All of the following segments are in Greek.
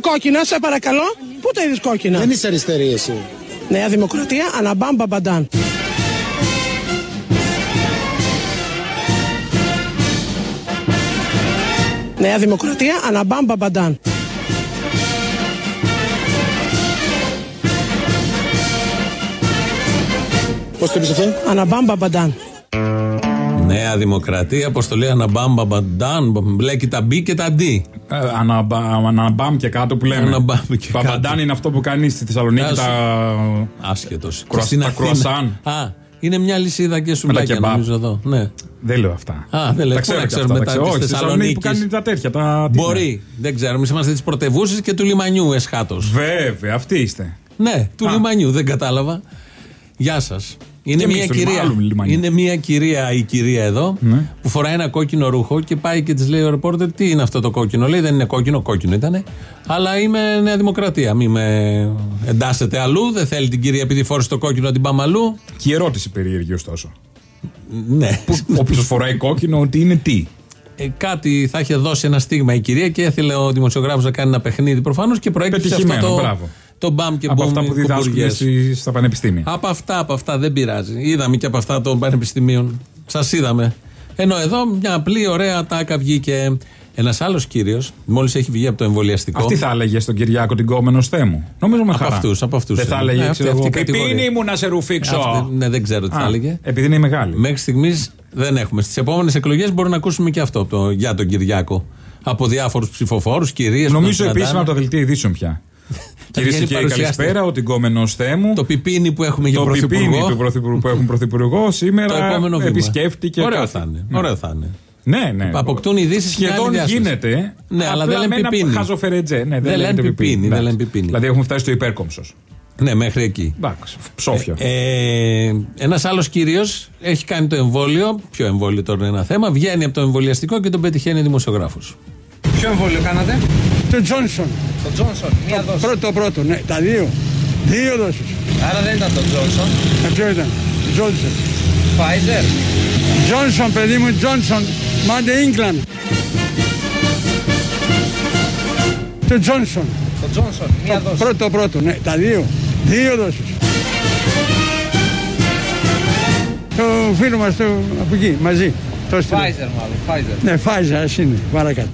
κόκκινα, σε παρακαλώ. Πού τα είδες κόκκινα; Δεν είσαι αριστερή εσύ. Νέα Δημοκρατία, αναμπάμ μπαμπαντάν. Νέα Δημοκρατία, αναμπάμ μπαμπαντάν. Πώς το είπες αυτό; Αναμπάμ μπαμπαντάν. Νέα Δημοκρατία, πώ το λέει, αναμπάμ, μπαντάν, μπλέκει τα μπι και τα ντί. Ε, αναμπα- Αναμπάμ και κάτω που λέμε. Αναμπάμ και Παπαντάν κάτω. είναι αυτό που κάνει στη Θεσσαλονίκη Άσου. τα. Άσχετος. Κρουασ- τα κρουασάν. Α, είναι μια λυσίδα και σουβλάκια κεμπάπ. νομίζω εδώ. Ναι. Δεν λέω αυτά. Α, δεν λέω. Τα Πού να ξέρω και ξέρουμε αυτά, τα μετά ξέρω. της Όχι, στη Θεσσαλονίκη που Θεσσαλονίκης. κάνει τα τέτοια. Τα... τι Μπορεί. Δεν ξέρω. Εμεί είμαστε τη πρωτευούση και του λιμανιού εσχάτως. είναι. Βέβαια, αυτοί είστε. Ναι, του Α. λιμανιού, δεν κατάλαβα. Γεια σας. Είναι Και μια, εμείς του κυρία, άλλου λιμανιού. είναι μια κυρία η κυρία εδώ Ναι. που φοράει ένα κόκκινο ρούχο και πάει και της λέει ο ρεπόρτερ τι είναι αυτό το κόκκινο; Λέει δεν είναι κόκκινο, κόκκινο ήταν. Αλλά είμαι Νέα Δημοκρατία. Μην με εντάσσετε αλλού. Δεν θέλει την κυρία επειδή φόρησε το κόκκινο να την πάμε αλλού. Και η ερώτηση περίεργη ωστόσο. Ναι. Όποιος φοράει κόκκινο, ότι είναι τι; Ε, κάτι θα είχε δώσει ένα στίγμα η κυρία και έθελε ο δημοσιογράφος να κάνει ένα παιχνίδι προφανώς και προέκυψε αυτό Πετυχημένο, το, μπράβο. Το μπαμ και από μπομ αυτά που διδάσκουν κουμπουριές. στη- στα πανεπιστήμια. Από αυτά, από αυτά δεν πειράζει. Είδαμε και από αυτά των πανεπιστημίων. Σας είδαμε. Ενώ εδώ μια απλή ωραία τάκα βγήκε. Ένας άλλος κύριος, μόλις έχει βγει από το εμβολιαστικό. Αυτή θα έλεγε στον Κυριάκο την κόμενο θέμου. Νομίζω με Από χαρά. αυτούς, από αυτούς Δεν θα είναι. έλεγε, Ναι, ξέρω αυτή- εγώ, αυτή η κατηγορία. πιπίνι μου να σε ρουφήξω. Αυτή- ναι, δεν ξέρω τι θα Α, έλεγε. Επειδή είναι μεγάλη. Μέχρι στιγμής δεν έχουμε. Στις επόμενες εκλογές μπορούμε να ακούσουμε και αυτό το, για τον Κυριάκο. Από διάφορους ψηφοφόρους, κυρίες. Νομίζω επίσημα από τα δελτία ειδήσεων πια. Κυρίες και βγαίνει κύριοι, παρουσιάστρια. καλησπέρα. Ο τυγκόμενος θέμου. Το πιπίνι που έχουμε για το πιπίνι πρωθυπουργό. του πρωθυπουργού που έχουν πρωθυπουργό Το σήμερα επόμενο βήμα. επισκέφτηκε. Ωραίο κάτι. θα είναι. Ναι. Ωραίο θα είναι. Ναι, ναι. Αποκτούν ειδήσεις μια άλλη Σχεδόν διάσταση. γίνεται. Ναι, αλλά απλά δεν λένε με ένα πιπίνι. Χαζοφερετζέ. Ναι, Δεν λένε λέγεται πιπίνι, δεν Εντάξει. λένε πιπίνι. Δηλαδή έχουμε φτάσει στο υπέρκομψος. Ναι, μέχρι εκεί. Εντάξει, ψόφιο. Ε, Ένας άλλος κύριος έχει κάνει το εμβόλιο. Ποιο εμβόλιο τώρα είναι ένα θέμα. Βγαίνει από το εμβολιαστικό και τον πετυχαίνει δημοσιογράφος. Ποιο εμβόλιο κάνατε; Το Τζόνσον. Το Johnson. Μία δόση. Πρώτο, πρώτο, ναι, τα δύο. Δύο δόσεις. Άρα δεν ήταν το Johnson. Ε, ποιο ήταν; Τζόνσον. Pfizer. Τζόνσον, παιδί μου, Τζόνσον. Μάντε Ίγκλαν. Το Τζόνσον. Το Johnson. Μία δόση. Πρώτο, πρώτο, ναι, τα δύο. Δύο δόσεις. Το φίλο μας το, από εκεί, μαζί. Το έστειλε. Pfizer μάλλον. Pfizer. Ναι, Φάιζα, ας είναι, παρακάτω.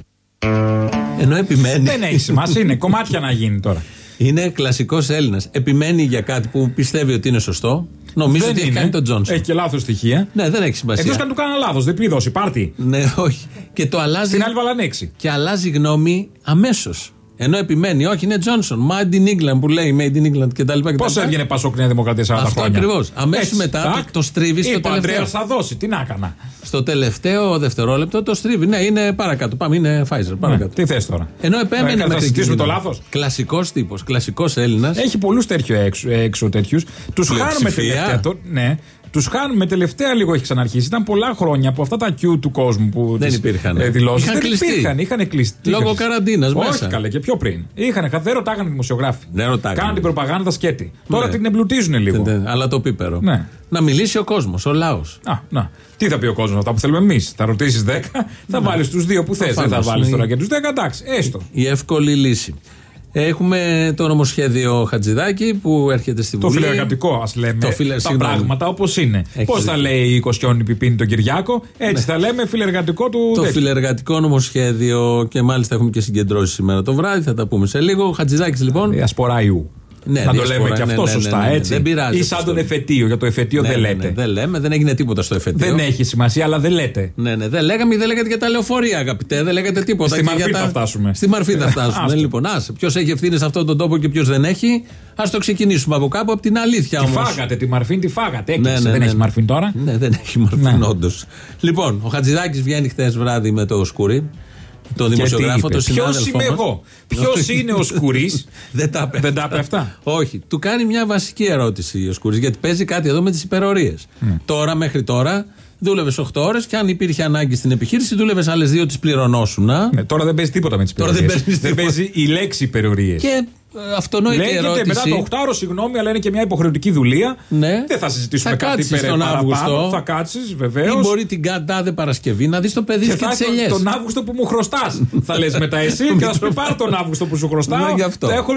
Ενώ επιμένει. Δεν έχει σημασία, είναι κομμάτια να γίνει τώρα. Είναι κλασικός Έλληνας. Επιμένει για κάτι που πιστεύει ότι είναι σωστό. Νομίζω Δεν ότι έχει είναι. κάνει τον Τζόνσον. Έχει και λάθος στοιχεία. Ναι, δεν έχει σημασία. Εκτός και αν του κάνανε λάθος, δεν πληρώσει, πάρτι. Ναι, όχι. Και το αλλάζει. Στην άλλη βάλανε έξι. Και αλλάζει γνώμη αμέσως. Ενώ επιμένει, όχι, είναι Τζόνσον. Made in England που λέει Made in England κτλ. Πώς έβγαινε Πασόκ Νέα Δημοκρατία 40 Αυτό χρόνια; ακριβώς. Αμέσως Έτσι, μετά τάκ. το- το στρίβει στο Είπε, ο τελευταίο. Ανδρέας θα δώσει, τι να έκανα; Στο τελευταίο δευτερόλεπτο το στρίβει. Ναι, είναι παρακάτω. Πάμε, είναι Pfizer. Παρακάτω. Τι θες τώρα; Ενώ επέμενε Ε, θα μέχρι συζητήσουμε εκείνη. το λάθος; Κλασικός τύπος, κλασικός Έλληνας. Έχει πολλούς τέτοιου έξω, έξω τέτοιους. Τους χάνουμε Πλειοψηφία. τελευταία. Το, ναι, τους χάνουμε τελευταία λίγο έχει ξαναρχίσει. Ήταν πολλά χρόνια από αυτά τα Q του κόσμου που. Δεν τις, υπήρχαν. Ε, δηλώσεις. Είχαν δεν κλειστεί. υπήρχαν, είχαν κλειστεί. Λόγω Είχαν- καραντίνας Όχι, μέσα. καλέ, και πιο πριν. Είχαν, δεν ρωτάγανε οι δημοσιογράφοι. Δεν ρωτάγανε. Κάναν την προπαγάνδα σκέτη. Τώρα Ναι. την εμπλουτίζουν λίγο. Αλλά το πίπερο. Ναι. Να μιλήσει ο κόσμος, ο λαός. Α, να. Τι θα πει ο κόσμος, αυτά που θέλουμε εμείς; Θα ρωτήσεις 10, θα βάλεις τους δύο που θες. Δεν θα Προφανώς, βάλεις ναι. τώρα και τους 10, εντάξει, έστω. Η εύκολη λύση. Έχουμε το νομοσχέδιο Χατζηδάκη που έρχεται στη Το Βουλή. φιλεργατικό, ας λέμε. Το φιλε- τα συγγνώμη. πράγματα όπως είναι. Έχεις Πώς θα δίκιο. λέει η Κωστιόνη Πιπίνη τον Κυριάκο, έτσι θα λέμε φιλεργατικό του. Το τέτοιου. φιλεργατικό νομοσχέδιο και μάλιστα έχουμε και συγκεντρώσεις σήμερα το βράδυ, θα τα πούμε σε λίγο. Ο Χατζηδάκης λοιπόν. Διασπορά ιού. Ναι, να το διασπορά, λέμε και ναι, αυτό ναι, ναι, σωστά, ναι, ναι, έτσι. δεν πειράζει Ή αυτό σαν στο- τον εφετείο. Για το εφετείο Ναι, δεν ναι, λέτε. ναι, δεν λέμε, δεν έγινε τίποτα στο εφετείο. Δεν έχει σημασία, αλλά δεν λέτε. Ναι, ναι, δεν λέγαμε ή δεν λέγατε για τα λεωφορεία, αγαπητέ. Δεν λέγατε τίποτα. Στη Και μαρφή για θα φτάσουμε. Στη μαρφή θα φτάσουμε. Άστο. λοιπόν, άσε. Ποιος έχει ευθύνη σε αυτόν τον τόπο και ποιος δεν έχει. Α το ξεκινήσουμε από κάπου, από την αλήθεια Τη όμως. φάγατε, τη μαρφήν τη φάγατε. Έκλεισε. Ναι, ναι, δεν ναι, έχει ναι. μαρφήν τώρα; Ναι, δεν έχει μορφή, Ναι. όντως. Λοιπόν, ο Χατζηδάκης βγαίνει χθες βράδυ με το σκουρί. Τον δημοσιογράφο, τον Ποιος συνάδελφο. είμαι μας. εγώ; Ποιος είναι ο Σκουρής; Δεν τα είπε Δεν τα αυτά. είπε αυτά. Όχι. Του κάνει μια βασική ερώτηση ο Σκουρής, γιατί παίζει κάτι εδώ με τις υπερορίες. Ναι. Τώρα, μέχρι τώρα, δούλευες 8 ώρες και αν υπήρχε ανάγκη στην επιχείρηση, δούλευες άλλες δύο, τις πληρωνόσουν. Ναι, τώρα δεν παίζει τίποτα με τις Τώρα δεν περιορίε. παίζεις Δεν τίποτα. παίζει η λέξη υπερορίες. Και ε, αυτονόητη Λέγεται ερώτηση. μετά το 8ωρο, συγγνώμη, αλλά είναι και μια υποχρεωτική δουλεία. Ναι. Δεν θα συζητήσουμε Θα κάτι κάτσεις περαιτέρω τον παραπάνω. Αύγουστο. Θα κάτσεις, βεβαίως. Ή μπορεί την κατάδε Παρασκευή να δεις το παιδί Και σου και θα τις έρθει ελιές. τον Αύγουστο που μου χρωστάς. θα λες μετά εσύ και θα σου πει πάρε τον Αύγουστο που σου χρωστάω. Ναι, γι' αυτό. Θα έχω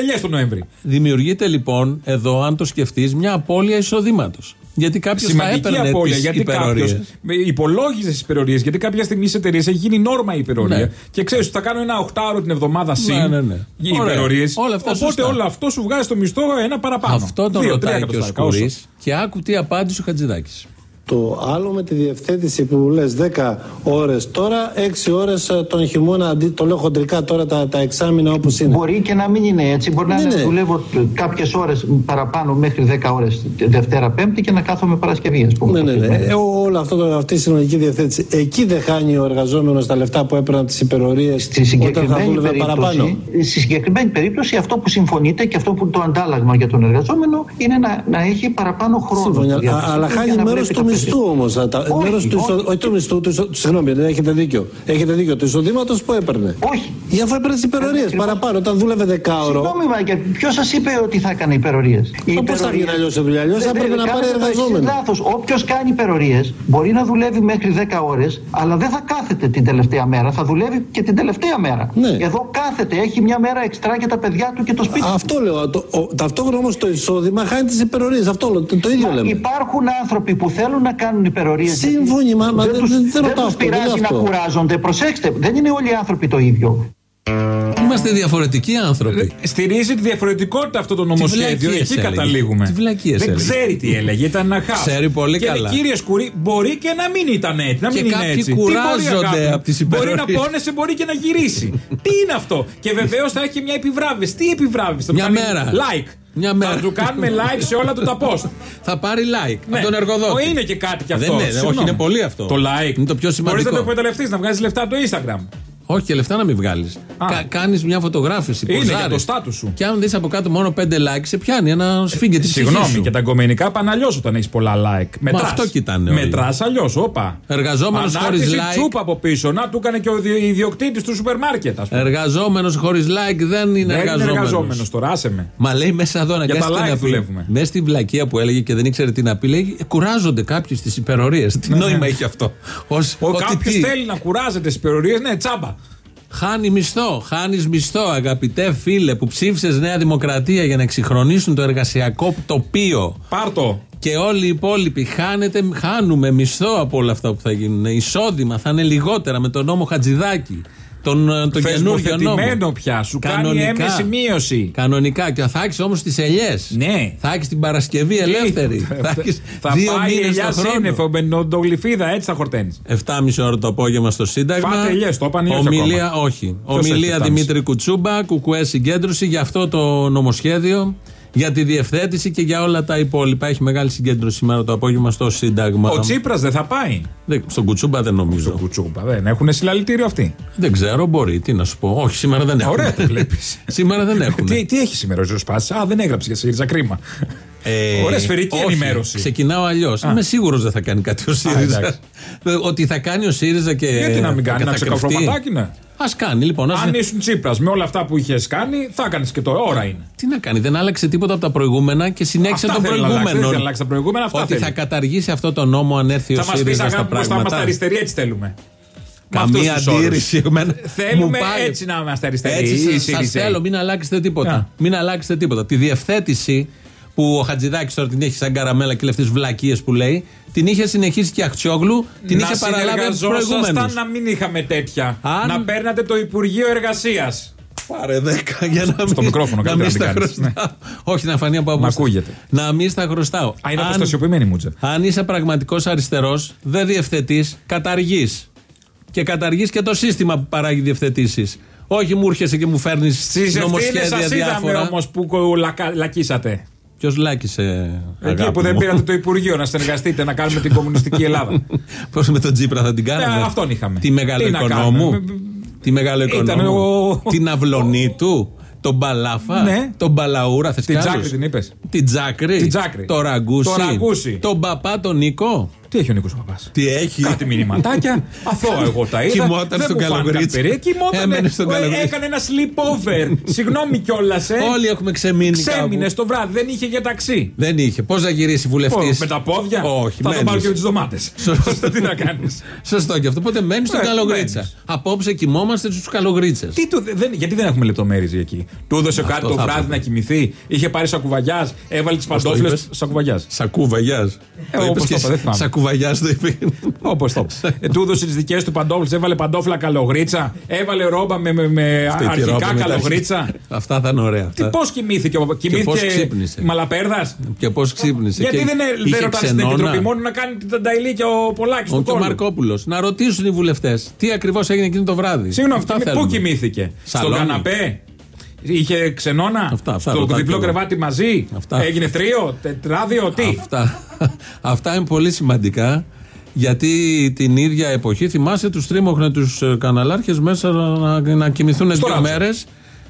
ελιές τον Νοέμβρη. Δημιουργείται λοιπόν εδώ, αν το σκεφτείς, μια απώλεια εισοδήματος. Γιατί κάποιος θα Σημαντική έπαιρνε απώλεια τις γιατί κάποιος υπερορίες. υπολόγιζε τις υπερορίες. Γιατί κάποια στιγμή σε εταιρείες έχει γίνει νόρμα η υπερορία. Ναι. Και ξέρεις ότι θα κάνω ένα οχτάωρο την εβδομάδα συν Ναι, ναι, ναι. οι Ωραία. υπερορίες. Όλα αυτά Οπότε σωστά. όλο αυτό σου βγάζει το μισθό ένα παραπάνω. Αυτό τον Δύο, τρία ρωτάει και ο εκατοστάρικα, όσο. Σκουρή και άκου τι απάντησε ο Χατζηδάκης. Το άλλο με τη διευθέτηση που λες 10 ώρες τώρα, 6 ώρες ε, τον χειμώνα, αντί, το λέω χοντρικά τώρα τα, τα εξάμηνα όπως είναι. Μπορεί και να μην είναι έτσι. Μπορεί να Ναι, είναι, ναι. δουλεύω κάποιες ώρες παραπάνω μέχρι 10 ώρες Δευτέρα Πέμπτη και να κάθομαι Παρασκευή, ας πούμε. Ναι, ναι, ναι. Ε, όλο αυτό, το- αυτή η συνολική διευθέτηση. Εκεί δεν χάνει ο εργαζόμενος τα λεφτά που έπαιρνε από τις υπερορίες Στη όταν θα συγκεκριμένη, δούλευε παραπάνω. περίπτωση, στη συγκεκριμένη περίπτωση αυτό που συμφωνείτε και αυτό που είναι το αντάλλαγμα για τον εργαζόμενο είναι να, να έχει παραπάνω χρόνο. Σύμφωνα, στη διάθεσή α- αλλά του για χάνει να μέρος βλέπει του το παιδί. Μισθού όμως. Όχι, Μέρος του, εισο- όχι. όχι του μισθού, του, εισο- συγγνώμη, δεν έχετε δίκιο. Έχετε δίκιο. Του εισοδήματος που έπαιρνε; Όχι. Ή αφού έπαιρνε τις υπερορίες Ακριβώς. παραπάνω, όταν δούλευε δεκάωρο. Συγγνώμη, μα και ποιος σας είπε ότι θα έκανε υπερορίες; Πώς θα γίνει αλλιώς η δουλειά, αλλιώς θα έπρεπε να πάρει εργαζόμενο. Λάθος. Όποιος κάνει υπερορίες μπορεί να δουλεύει μέχρι 10 ώρες, αλλά δεν θα κάθεται την τελευταία μέρα. Θα δουλεύει και την τελευταία μέρα. Ναι. Εδώ κάθεται, έχει μια μέρα εξτρά για τα παιδιά του και το σπίτι του. Αυτό λέω. Το, ο, ταυτόχρονα όμως το εισόδημα χάνει τις υπερορίες. Αυτό λέω, το, το ίδιο λέμε. Υπάρχουν άνθρωποι που θέλουν να κάνουν υπερορίες. Σύμφωνοι, μα- μα δεν- τους, δεν- δεν ρωτάω τους αυτό, δεν πειράζει λέω να αυτό. κουράζονται. Προσέξτε, δεν είναι όλοι οι άνθρωποι το ίδιο. Είμαστε διαφορετικοί άνθρωποι. Στηρίζει τη διαφορετικότητα αυτό το νομοσχέδιο. βλακίες Εκεί έλεγε. καταλήγουμε. Τι βλακίες Δεν έλεγε. ξέρει τι έλεγε. Ήταν ένα χάο. Ξέρει πολύ και καλά. Λέει, κύριε Σκουρή, μπορεί και να μην ήταν έτσι. Να Και μην είναι κάποιοι έτσι. Τι μπορεί να κουράζονται κάνουν; από τις Μπορεί να υπερορίες. πόνεσε, μπορεί και να γυρίσει. τι είναι αυτό; Και βεβαίως θα έχει μια επιβράβευση. Τι επιβράβευση; θα του Μια κάνει μέρα. Like. Μια Θα μέρα. του κάνουμε like σε όλα του τα post. Θα πάρει like Ναι. από τον εργοδότη. Ο, Είναι και κάτι κι Δεν αυτός. είναι, όχι, Συγγνώμη. είναι πολύ αυτό. Το like. Είναι το πιο Μπορείς σημαντικό. να το εκμεταλλευτείς, να βγάζεις λεφτά από το Instagram. Όχι και λεφτά να μην βγάλεις. Α. Κα, Κάνεις μια φωτογράφηση. Είναι ποζάρεις. για το στάτους σου. Και αν δεις από κάτω μόνο 5 like, σε πιάνει ένα σφίγγε της ψυχής Συγγνώμη, σου. και τα γκομενικά πάνε αλλιώς όταν έχεις πολλά like. Μετράς. αυτό κοιτάνε όλοι. Μετράς αλλιώς, όπα. Εργαζόμενος Ανάρτηση χωρίς like. τσούπα από πίσω. Να του έκανε και ο δι- ιδιοκτήτης του σούπερ μάρκετ, ας πούμε. Εργαζόμενος χωρίς like δεν είναι Δεν είναι εργαζόμενος. εργαζόμενος τώρα, άσε με. Μα λέει μέσα εδώ Για τα αναγκάστηκε like να πει. δουλεύουμε. Μέσα στη βλακεία που έλεγε και δεν ήξερε τι να πει, λέει «Ε, κουράζονται κάποιοι στις υπερορίες. Τι νόημα έχει αυτό. Ως, Ο ότι κάποιος τι; θέλει να κουράζεται στις περιορίε, ναι, τσάμπα. Χάνει μισθό. Χάνεις μισθό, αγαπητέ φίλε, που ψήφισες Νέα Δημοκρατία για να εξυγχρονίσουν το εργασιακό τοπίο. Πάρτο. Και όλοι οι υπόλοιποι χάνετε, χάνουμε μισθό από όλα αυτά που θα γίνουν. Εισόδημα θα είναι λιγότερα με τον νόμο Χατζηδάκη. Τον, ε, τον καινούργιο νόμο. Θεσμοθετημένο πια. Σου κάνει έμεση μείωση. Κανονικά. Και θα έχει όμως τις ελιές. Ναι. Θα έχει την Παρασκευή ελεύθερη. θα έχεις Θα δύο πάει η μήνες ελιά το χρόνο. σύννεφο με νοτογλυφίδα, έτσι θα χορταίνεις. 7,5 ώρα το απόγευμα στο Σύνταγμα. Φάτε ελιές, το είπαν ή όχι Ομιλία, ακόμα; όχι. Ποιος Ομιλία έχει 7,5? Δημήτρη Κουτσούμπα, κουκουέ συγκέντρωση για αυτό το νομοσχέδιο, για τη διευθέτηση και για όλα τα υπόλοιπα. Έχει μεγάλη συγκέντρωση σήμερα το απόγευμα στο Σύνταγμα. Ο Τσίπρας δεν θα πάει; Δεν- Στον Κουτσούμπα δεν νομίζω. Κουτσούπα, δεν έχουν συλλαλητήριο αυτοί; Δεν ξέρω, μπορεί. Τι να σου πω. Όχι, σήμερα δεν έχουν. Ωραία το βλέπεις. σήμερα δεν έχουν. Τι, τι έχει σήμερα ο Ζωσπάση. Α, δεν έγραψε για ΣΥΡΙΖΑ κρίμα. Ε, Ωραία, σφαιρική όχι, ενημέρωση. Ξεκινάω αλλιώς. Είμαι σίγουρος δεν θα κάνει κάτι ο ΣΥΡΙΖΑ. εντάξει. Ότι θα κάνει ο ΣΥΡΙΖΑ και. Γιατί να μην κάνει, και να θα κρυφτεί. ξεκαυρωματάκι, ναι. Α κάνει λοιπόν. ας- Αν ήσουν Τσίπρας με όλα αυτά που είχες κάνει, θα έκανε και το. Ώρα είναι. Τι να κάνει, δεν άλλαξε τίποτα από τα προηγούμενα και συνέχισε Αυτά τον θέλει να αλλάξει, προηγούμενο. δεν θέλει να αλλάξει τα προηγούμενα, αυτά Ότι θέλει. θα καταργήσει αυτό το νόμο αν έρθει ο Θα μας πεις ΣΥΡΙΖΑ στα αγάπη μου, θα είμαστε πράγματα. αριστεροί, έτσι θέλουμε. Με Καμία αυτούς τους όρους. αντίρρηση. εμένα Θέλουμε μου πάει. έτσι να είμαστε αριστεροί. Έτσι οι σας- σας ΣΥΡΙΖΑΙ. θέλω, μην αλλάξετε τίποτα. Α. Μην αλλάξετε τίποτα. Τη διευθέτηση που ο Χατζηδάκης τώρα την έχει σαν καραμέλα και λεφτές βλακίες που λέει, την είχε συνεχίσει και η Αχτσιόγλου, την να είχε παραλάβει από τους προηγούμενου. συνεργαζόσασταν να μην είχαμε τέτοια. Αν- Να παίρνατε το Υπουργείο Εργασίας. Πάρε 10 για να μην, μικρόφωνο να καλύτερα μην να στα την κάνεις. Ναι. χρωστάω. Όχι, να φανεί από απόσταση. ακούγεται. Να μην στα χρωστάω. Α, είναι Αν- αποστασιοποιημένη η μούτσα. Αν είσαι πραγματικός αριστερός, δεν διευθετείς, καταργείς. Και καταργείς και το σύστημα που παράγει διευθετήσεις. Όχι μου έρχεσαι και μου φέρνεις Στις ευθύνες νομοσχέδια σα είδαμε διάφορα. όμως που κο- λακα- λακίσατε. Ποιος λάκησε. Εκεί που δεν πήρατε το Υπουργείο να συνεργαστείτε να κάνουμε την κομμουνιστική Ελλάδα. Πώς με τον Τζίπρα θα την κάναμε; Ε, αυτόν είχαμε. Τη Τι μεγάλο να οικονόμου. κάνουμε; Τη μεγάλο Ήταν οικονόμου. ο- Την αυλωνή του; Τον Μπαλάφα; Ναι. Τον Μπαλαούρα. Θες Την κι άλλους; Τζάκρη την είπες. Την Τζάκρη; Την Τζάκρη. Το Ραγκούσι. Το Ραγκούσι. Τον Παπά τον Νίκο; Τι έχει ο Νίκος Παπάς; Τι έχει; Κάτι μηνυματάκια. Αθώα εγώ τα είδα. Κοιμόταν Δεν στον μου φάνηκαν Καλογρίτσα. περί- Κοιμότανε. Έμενε στον Ε, Καλογρίτσα. Έκανε ένα sleepover. Συγγνώμη κιόλας, ε. Όλοι έχουμε ξεμείνει. Ξέμεινε κάπου. το βράδυ, δεν είχε για ταξί. Δεν είχε. Πώς θα γυρίσει Ω, βουλευτή. Με τα πόδια; Όχι, Θα το μένεις. πάρω και με τις ντομάτες. Σωστό. Τι να κάνεις; Σωστό και αυτό. Οπότε μένεις στον Ε, Καλογρίτσα. μένεις. Απόψε κοιμόμαστε στου Καλογρίτσες. Τι του, δεν, γιατί δεν έχουμε λεπτομέρειες εκεί; Του έδωσε Αυτό κάτι το θα βράδυ έπρεπε. να κοιμηθεί; Είχε πάρει σακουβαγιά, έβαλε τις Πώς το παντόφλες. είπες; Σακουβαγιά. Σακούβαγιά. Ε, όπως το είπα, δεν θυμάμαι. Σακούβαγιά το είπε. Όπως το. ε, του έδωσε τις δικές του παντόφλες, έβαλε παντόφλα καλογρίτσα, έβαλε ρόμπα με, με, με Αυτή τη αρχικά ρόμπα με τα καλογρίτσα. αρχικά. Αυτά θα είναι ωραία. Τι πώς κοιμήθηκε, ο- πώς κοιμήθηκε ξύπνησε. μαλαπέρδας; Και πώς ξύπνησε. Γιατί και δεν, ε- είχε δεν ρωτάνε στην ξενώνα. επιτροπή μόνο να κάνει την Τανταϊλή και ο Πολάκης Ο του και ο κόλου. Μαρκόπουλος. Να ρωτήσουν οι βουλευτές τι ακριβώς έγινε εκείνο το βράδυ. Συγγνώμη, Αυτά πού θέλουμε. κοιμήθηκε, Στον Σαλόνι. καναπέ; Είχε ξενώνα, Αυτά, αυτά στο ρωτάτε διπλό εγώ. κρεβάτι μαζί; Αυτά. Έγινε τρίο, τετράδιο, τι; Αυτά, αυτά είναι πολύ σημαντικά. Γιατί την ίδια εποχή θυμάσαι τους τρίμωχνε τους καναλάρχες μέσα να, να κοιμηθούν δύο Ράτζο. μέρες.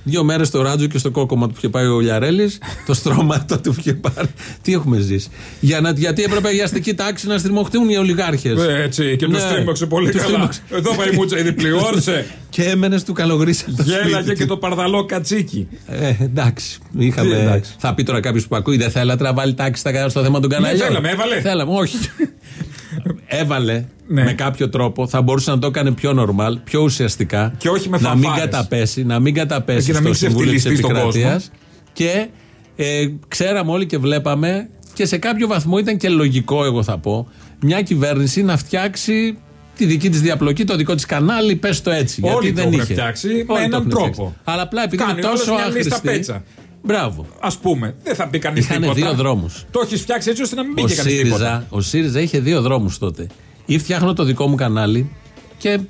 Δύο μέρες στο ράτζο και στο κόκομα που είχε πάει ο Λιαρέλης. το στρώμα του που είχε πάρει. Τι έχουμε ζήσει; Για να, γιατί έπρεπε η αστική τάξη να στριμωχτούν οι ολιγάρχες. Ε, Έτσι, και του Ναι. στρίμωξε πολύ Τους καλά. τρίμωξε. Εδώ πάει η μούτσα, ήδη πληόρσε. Και έμενε του καλογρίσσα. το Γέλαγε σπίτι και του. το παρδαλό κατσίκι. Ε, εντάξει. Είχαμε, Τι εντάξει. Θα πει τώρα κάποιος που ακούει, δεν θέλατε να βάλει τάξη στα- στο θέμα των καναλιών. Ναι, θέλαμε, έβαλε. Θέλαμε, όχι. Έβαλε Ναι. με κάποιο τρόπο. Θα μπορούσε να το έκανε πιο normal, πιο ουσιαστικά. Και όχι με Να μην φανφάρες. καταπέσει, να μην καταπέσει Και να στο μην Συμβούλιο της ξεφτυλιστεί στον Επικρατείας. κόσμο. Και ε, ξέραμε όλοι και βλέπαμε και σε κάποιο βαθμό ήταν και λογικό, εγώ θα πω, μια κυβέρνηση να φτιάξει τη δική της διαπλοκή, το δικό της κανάλι, πες το έτσι. Όλοι γιατί το δεν έχουν είχε. φτιάξει Όλοι με το έναν έχουν τρόπο. φτιάξει. Αλλά απλά επειδή Κάνει είναι τόσο όλος μια λίστα άχρηστη. Πέτσα. Μπράβο. Α πούμε, δεν θα πει κανείς Είχανε τίποτα. δύο δρόμους. Το έχεις φτιάξει έτσι ώστε να μην πει Ο και κανείς τίποτα. ΣΥΡΙΖΑ, ο ΣΥΡΙΖΑ είχε δύο δρόμους τότε. Ή φτιάχνω το δικό μου κανάλι και ε,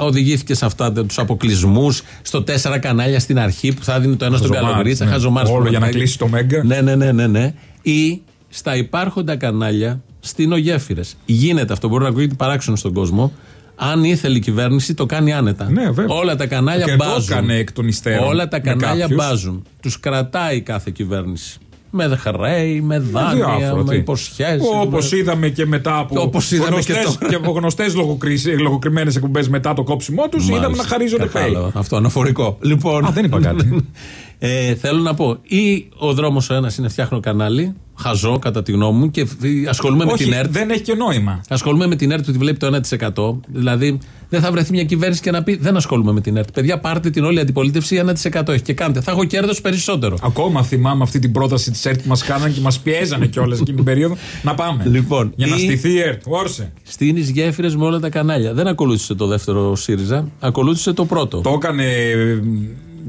οδηγήθηκε σε αυτά τους αποκλεισμούς, στο τέσσερα κανάλια στην αρχή που θα δίνει το ένα στον Χαζομάρες, Καλογρίτσα, ναι. χαζομάρες Όλο που για να μετράει. κλείσει το Μέγκα. Ναι, ναι, ναι, ναι, ναι. Ή στα υπάρχοντα κανάλια στείνω γέφυρε. Γίνεται αυτό, μπορεί να ακούγεται παράξενο στον κόσμο. Αν ήθελε η κυβέρνηση, το κάνει άνετα. Ναι, βέβαια. Όλα τα κανάλια Και το μπάζουν. έκανε εκ των υστέρων Όλα τα με κανάλια κάποιους. μπάζουν. Τους κρατάει κάθε κυβέρνηση. Με χρέη, με δάνεια, Διάφορα, με τι. υποσχέσεις. Όπως είδαμε και μετά από Όπως είδαμε και γνωστές, τώρα. και από γνωστές λογοκριμένες εκπομπές μετά το κόψιμό τους, είδαμε να χαρίζονται χρέη. Κατάλαβα. Αυτό αναφορικό. Λοιπόν, Α, δεν είπα κάτι. ε, θέλω να πω, ή ο δρόμος ο ένας είναι φτιάχνω κανάλι, χαζό κατά τη γνώμη μου, και ασχολούμαι με Όχι, την ΕΡΤ. δεν έχει και νόημα. Ασχολούμαι με την ΕΡΤ που τη βλέπει το 1%. Δηλαδή, δεν θα βρεθεί μια κυβέρνηση και να πει Δεν ασχολούμαι με την ΕΡΤ. Παιδιά, πάρτε την όλη αντιπολίτευση 1% έχει και κάντε. Θα έχω κέρδος περισσότερο. Ακόμα θυμάμαι αυτή την πρόταση της ΕΡΤ που μας κάνανε και μας πιέζανε κιόλας εκείνη την περίοδο. Να πάμε. Λοιπόν, Για να ή- στηθεί η ΕΡΤ. Όρσε. Στείνεις γέφυρες με όλα τα κανάλια. Δεν ακολούθησε το δεύτερο ΣΥΡΙΖΑ, ακολούθησε το πρώτο. Το έκανε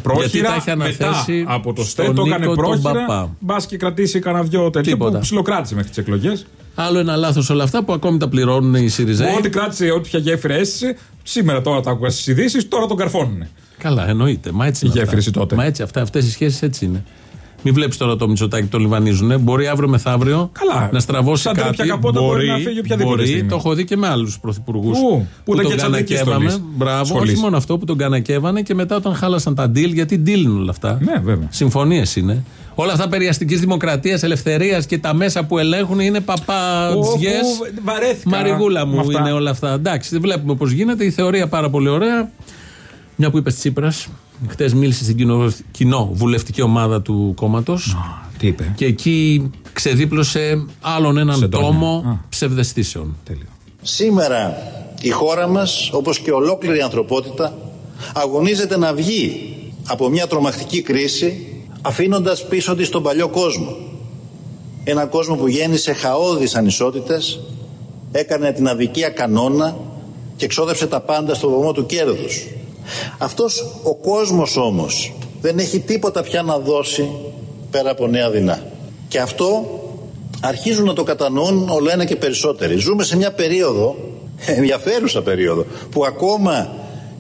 ε, Γιατί τα πρόχειρα είχε μετά αναθέσει από το ΣΤΕ. στον Το έκανε Νίκο τον πρόχειρα. Παπά. Μπας και κρατήσει κανένα δυο τέτοια Τίποτα. που ψιλοκράτησε μέχρι τις εκλογές. Άλλο ένα λάθος όλα αυτά που ακόμη τα πληρώνουν οι ΣΥΡΙΖΑ. Ό,τι κράτησε, ό,τι πια γέφυρα έστησε, σήμερα τώρα τα άκουγα στις ειδήσεις, τώρα τον καρφώνουν. Καλά, εννοείται. Μα έτσι Η είναι. γέφυρες αυτά. τότε. Μα έτσι, αυτά, αυτές οι σχέσεις έτσι είναι. Μην βλέπεις τώρα το Μητσοτάκι που το λιβανίζουν. Μπορεί αύριο μεθαύριο Καλά. να στραβώσει Σαν κάτι. τρίπια καπότα μπορεί να φύγει οποιαδήποτε μπορεί, στιγμή. Το έχω δει και με άλλους πρωθυπουργούς. Ου, που ήταν τον και τσαντρική κανακεύαμε. στολής. Μπράβο, Σχολής. όχι μόνο αυτό που τον κανακεύανε και μετά όταν χάλασαν τα deal, γιατί deal είναι όλα αυτά. Ναι, βέβαια. Συμφωνίες είναι. Όλα αυτά περί αστικής δημοκρατίας, ελευθερίας και τα μέσα που ελέγχουν είναι παπατζιές. Όπου βαρέθηκα Μαριγούλα με μου αυτά. είναι όλα αυτά. Εντάξει, βλέπουμε πώς γίνεται. Η θεωρία πάρα πολύ ωραία. Μια που είπες Τσίπρας, χτες μίλησε στην κοινο, κοινό βουλευτική ομάδα του κόμματος Τι είπε; και εκεί ξεδίπλωσε άλλον έναν Σεντόνια. τόμο Α. ψευδεστήσεων. Τέλειο. Σήμερα η χώρα μας, όπως και ολόκληρη η ανθρωπότητα, αγωνίζεται να βγει από μια τρομακτική κρίση, αφήνοντας πίσω της τον παλιό κόσμο. Ένα κόσμο που γέννησε χαόδεις ανισότητες, έκανε την αδικία κανόνα και εξόδεψε τα πάντα στο βωμό του κέρδους. Αυτός ο κόσμος όμως δεν έχει τίποτα πια να δώσει πέρα από νέα δεινά. Και αυτό αρχίζουν να το κατανοούν όλο ένα και περισσότεροι. Ζούμε σε μια περίοδο, ενδιαφέρουσα περίοδο, που ακόμα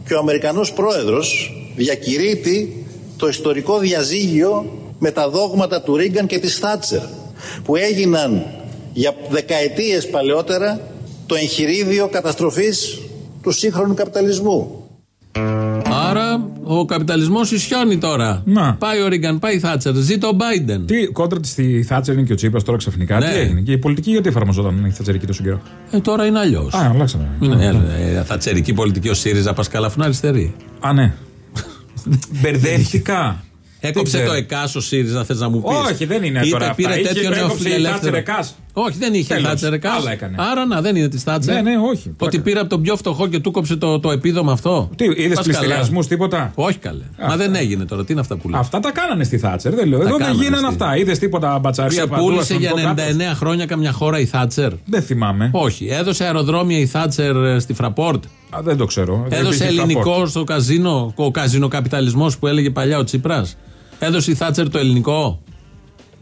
και ο Αμερικανός πρόεδρος διακηρύττει το ιστορικό διαζύγιο με τα δόγματα του Ρίγκαν και της Θάτσερ, που έγιναν για δεκαετίες παλαιότερα το εγχειρίδιο καταστροφής του σύγχρονου καπιταλισμού. Άρα Ο καπιταλισμός ισιώνει τώρα. Να. Πάει ο Ρίγκαν, πάει η Θάτσερ. Ζήτω ο Μπάιντεν. Τι κόντρα της στη Θάτσερ είναι και ο Τσίπρας τώρα ξαφνικά. Ναι. Τι έγινε. Και η πολιτική γιατί εφαρμοζόταν η Θατσερική τόσο καιρό; Ε, τώρα είναι αλλιώς. Α, αλλάξαμε. Είναι ε, ε, θατσερική πολιτική ο ΣΥΡΙΖΑ Πασκαλαφούν αριστερή. Α, ναι. Μπερδεύτηκα. Έκοψε Δεν το ξέρω. ΕΚΑΣ ο ΣΥΡΙΖΑ, θες να μου πεις. Όχι, δεν είναι τώρα αυτά. Πήρε Είχε- τέτοιο έκοψε η νεοφιλελεύθερο. Θάτσερ ΕΚΑΣ. Όχι, δεν είχε Τέλος. Θάτσερ ΕΚΑΣ. Άλλα έκανε. Άρα να, δεν είναι της Θάτσερ. Ναι, ναι, όχι. Ότι πήρε από τον πιο φτωχό και του κόψε το, το επίδομα αυτό. Τι, είδες Πας καλά. πληστηριασμούς, τίποτα; Όχι καλέ. Μα δεν έγινε τώρα. Τι είναι αυτά που λέει; Αυτά τα κάνανε στη Θάτσερ. Δεν λέω. Εδώ δεν κάνανε γίνανε στη- αυτά. Είδες τίποτα μπατσαρία παντού. Ξεπούλησε για αστυνομικό 99 κράτος. χρόνια καμιά χώρα η Θάτσερ. Δεν θυμάμαι. Όχι. Έδωσε αεροδρόμια η Θάτσερ ε, στη Φραπόρτ. Α, δεν το ξέρω. Δεν Έδωσε υπήρχε ελληνικό rapport. στο καζίνο, ο καζινοκαπιταλισμός που έλεγε παλιά ο Τσίπρας; Έδωσε η Θάτσερ το ελληνικό;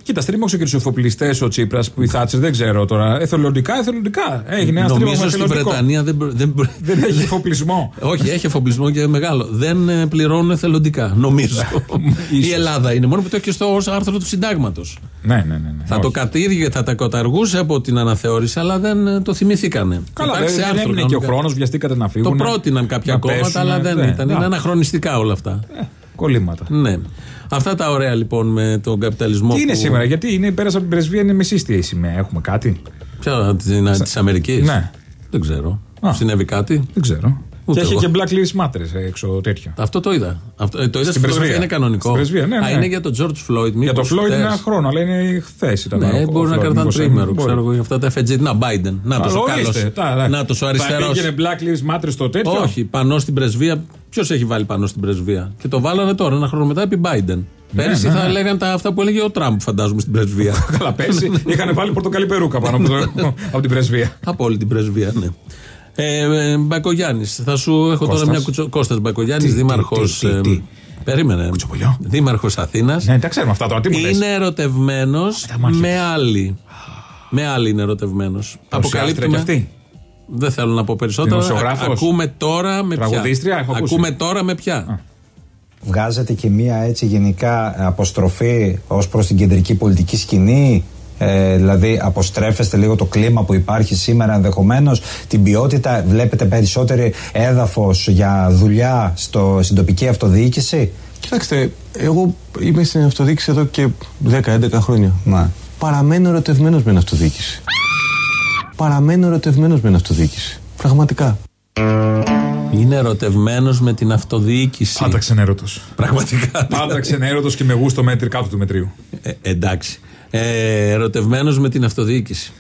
Κοίτα, στρίμωξε και του εφοπλιστέ ο Τσίπρας που η Θάτσερ δεν ξέρω τώρα. Εθελοντικά, εθελοντικά. Έγινε ένα στρίμωξο Νομίζω στην εθελοντικό. Βρετανία δεν, μπο- δεν, μπο- Δεν έχει εφοπλισμό. Όχι, έχει εφοπλισμό και μεγάλο. Δεν ε, πληρώνουν εθελοντικά, νομίζω. η Ίσως. Ελλάδα είναι μόνο που το έχει στο ως άρθρο του συντάγματος. ναι, ναι, ναι. ναι. Θα Όχι. το κατήργε, θα τα καταργούσε από την αναθεώρηση, αλλά δεν ε, το θυμηθήκανε. Καλά, Υπάρχει δεν, σε δεν άρθρο έμεινε και ο κανονικά. χρόνος, βιαστήκατε να Το φύγουν. πρότειναν κάποια να κόμματα, πέσουνε, αλλά δεν ναι. ήταν. Να, Είναι αναχρονιστικά όλα αυτά. Κολλήματα. Ναι. Αυτά τα ωραία λοιπόν με τον καπιταλισμό. Τι είναι που- σήμερα, γιατί είναι, πέρασα από την πρεσβεία, είναι μεσίστια η σημαία. Έχουμε κάτι; Ποια της Αμερικής; Ναι. Δεν ξέρω. Α. Συνέβη κάτι; Δεν ξέρω. Ούτε και έχει εγώ. και Black Lives Matter έξω τέτοιο. Αυτό το είδα. Αυτό, ε, το είδα Στην στην φωτογραφία, πρεσβεία. είναι κανονικό. Στην πρεσβεία, ναι, Α, ναι. είναι για τον George Floyd. Για το μήπως Floyd είναι χτες. ένα χρόνο, αλλά είναι χθες ήταν. Ναι, ο- ο μπορεί να Floyd, κρατάνε μήπως, τρίμερο, μπορεί. ξέρω εγώ, για αυτά τα FG. Να, Biden. Να το ο Α, ορίστε, καλός. τα, τα. Να το ο Θα αριστερός. πήγαινε Black Lives Matter στο τέτοιο; Όχι, πανώ στην πρεσβεία. Ποιος έχει βάλει πανώ στην πρεσβεία; Και το βάλανε τώρα, ένα χρόνο μετά, επί Biden. Πέρυσι ναι, θα ναι. λέγανε τα, αυτά που έλεγε ο Τραμπ, φαντάζομαι, στην πρεσβεία. Καλά, πέρσι είχαν βάλει πορτοκαλί περούκα πάνω από, το- από την πρεσβεία. Από όλη την πρεσβεία, ναι. Ε, ε, Μπακογιάννης, θα σου έχω τώρα Κώστας. μια κουτσο. Κώστας Μπακογιάννης, Τι, τι, δήμαρχος. τι, τι, τι. Περίμενε. Κουτσοπολιό. Δήμαρχος Αθήνας. Ναι, τα ξέρουμε αυτά τώρα. Τι μου λες. Είναι ερωτευμένος τα μάτια με της. άλλη. Με άλλη είναι ερωτευμένος. Παρουσιάστρια κι αυτή. Δεν θέλω να πω περισσότερα. Δημοσιογράφος. Α- ακούμε τώρα με ποια. Τραγουδίστρια, έχω ακούσει. Ακούμε τώρα με ποια. Βγάζετε και μία έτσι γενικά αποστροφή ως προς την κεντρική πολιτική σκηνή ε, δηλαδή αποστρέφεστε λίγο το κλίμα που υπάρχει σήμερα ενδεχομένως την ποιότητα βλέπετε περισσότερη έδαφος για δουλειά στο, στην τοπική αυτοδιοίκηση; Κοιτάξτε, εγώ είμαι στην αυτοδιοίκηση εδώ και 10-11 χρόνια. Ναι. Παραμένω ερωτευμένος με την αυτοδιοίκηση. Παραμένω ερωτευμένος με την αυτοδιοίκηση. Πραγματικά. Είναι ερωτευμένος με την αυτοδιοίκηση. Πάντα ξενέρωτο. Πραγματικά. Πάντα ξενέρωτο και με γούστο μέτρη κάτω του μετρίου. Ε, εντάξει. Ε, ερωτευμένος με την αυτοδιοίκηση.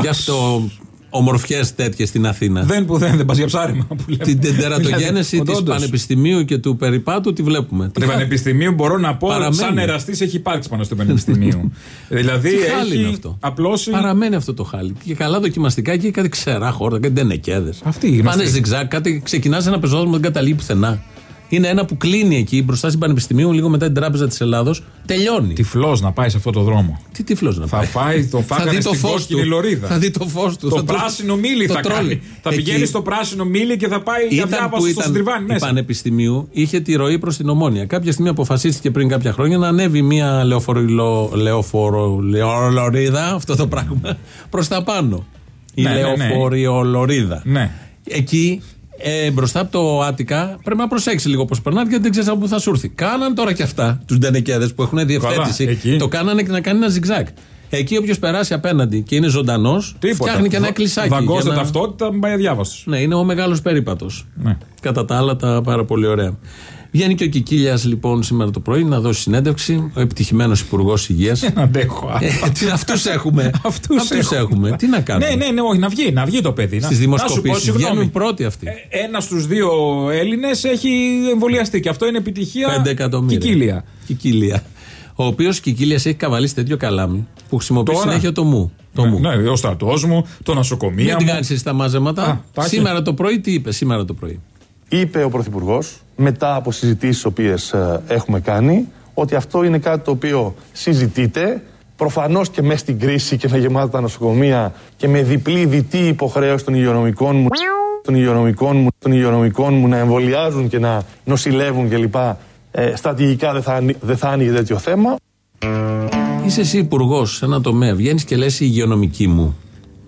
Γι' αυτό ομορφιές τέτοιες στην Αθήνα. Δεν που δεν, δεν πας για ψάρεμα που λέμε. Την τερατογένεση Δηλαδή, της όντως. Πανεπιστημίου και του περιπάτου τη βλέπουμε. Τι Το χα- Πανεπιστημίου μπορώ να πω Παραμένει. σαν εραστής έχει υπάρξει πάνω στο Πανεπιστημίου. δηλαδή Τι χάλι είναι έχει αυτό. απλώσει. Παραμένει αυτό το χάλι. Και καλά δοκιμαστικά και κάτι ξερά χόρτα, κάτι τενεκέδε. Αυτή η γνωστή. Πάνε ζυγζάκ, κάτι ξεκινάς ένα πεζόδρομο, δεν καταλήγει πουθενά. Είναι ένα που κλείνει εκεί μπροστά στην Πανεπιστημίου, λίγο μετά την Τράπεζα της Ελλάδος. Τελειώνει. Τυφλός να πάει σε αυτό το δρόμο. Τι τυφλός να Θα πάει. φάει, τον φάγανε δει το στην φως κόκκινη του. λωρίδα. Θα δει το φως του. Το θα πράσινο μήλι το θα τρόλι. κάνει. Θα Εκεί πηγαίνει στο πράσινο μήλι και θα πάει για Ήταν που διάβαση στο ήταν συντριβάνι η μέσα. Πανεπιστημίου, είχε τη ροή προς την Ομόνια. Κάποια στιγμή αποφασίστηκε πριν κάποια χρόνια να ανέβει μια λεωφορολο- λεωφορο- λεωλωρίδα, αυτό το πράγμα, προς τα πάνω. Η Ναι, ναι, ναι. λεωφοριολωρίδα. Ναι. Εκεί ε, μπροστά από το Άτικα πρέπει να προσέξεις λίγο πώς περνάει γιατί δεν ξέρεις από πού θα σου έρθει. Κάναν τώρα και αυτά τους ντενεκέδες που έχουν διευθέτηση. εκεί. Το κάνανε και να κάνει ένα ζιγζάκ. Εκεί όποιος περάσει απέναντι και είναι ζωντανός, Τίποτα. φτιάχνει και ένα κλεισάκι. Δαγκώστε για να- ταυτότητα, μην πάει αδιάβαστος. ναι, είναι ο μεγάλος περίπατος. Ναι. Κατά τα άλλα, τα πάρα πολύ ωραία. Βγαίνει και ο Κικίλιας λοιπόν σήμερα το πρωί να δώσει συνέντευξη. Ο επιτυχημένος Υπουργός Υγείας. Δεν αντέχω. Αυτούς έχουμε. Αυτούς Αυτούς έχουμε. έχουμε. Τι να κάνουμε; Ναι, ναι, ναι, όχι, να βγει, να βγει το παιδί. Στις δημοσκοπήσεις βγαίνουν πρώτοι αυτοί. Ένας στους δύο Έλληνες έχει εμβολιαστεί και αυτό είναι επιτυχία. 5 εκατομμύρια. Κικίλια. Κικίλια. Ο οποίος Κικίλιας έχει καβαλήσει τέτοιο καλάμι που χρησιμοποιεί Τώρα; συνέχεια το μου. Το μου. Ναι, ναι, ο στρατός μου, το νοσοκομεία Μην την μου. κάνεις εσύ τα μάζεματα. Α, τα έχει. σήμερα το πρωί τι είπε, σήμερα το πρωί; Είπε ο Πρωθυπουργός, μετά από συζητήσεις οποίες έχουμε κάνει, ότι αυτό είναι κάτι το οποίο συζητείται. Προφανώς και μέσα στην κρίση και με γεμάτα τα νοσοκομεία και με διπλή διτή υποχρέωση των υγειονομικών μου, των υγειονομικών μου, των υγειονομικών μου να εμβολιάζουν και να νοσηλεύουν κλπ. Ε, στρατηγικά δεν θα, ανοί- δεν θα άνοιγε τέτοιο θέμα. Είσαι εσύ υπουργός σε ένα τομέα, βγαίνεις και λες η υγειονομική μου.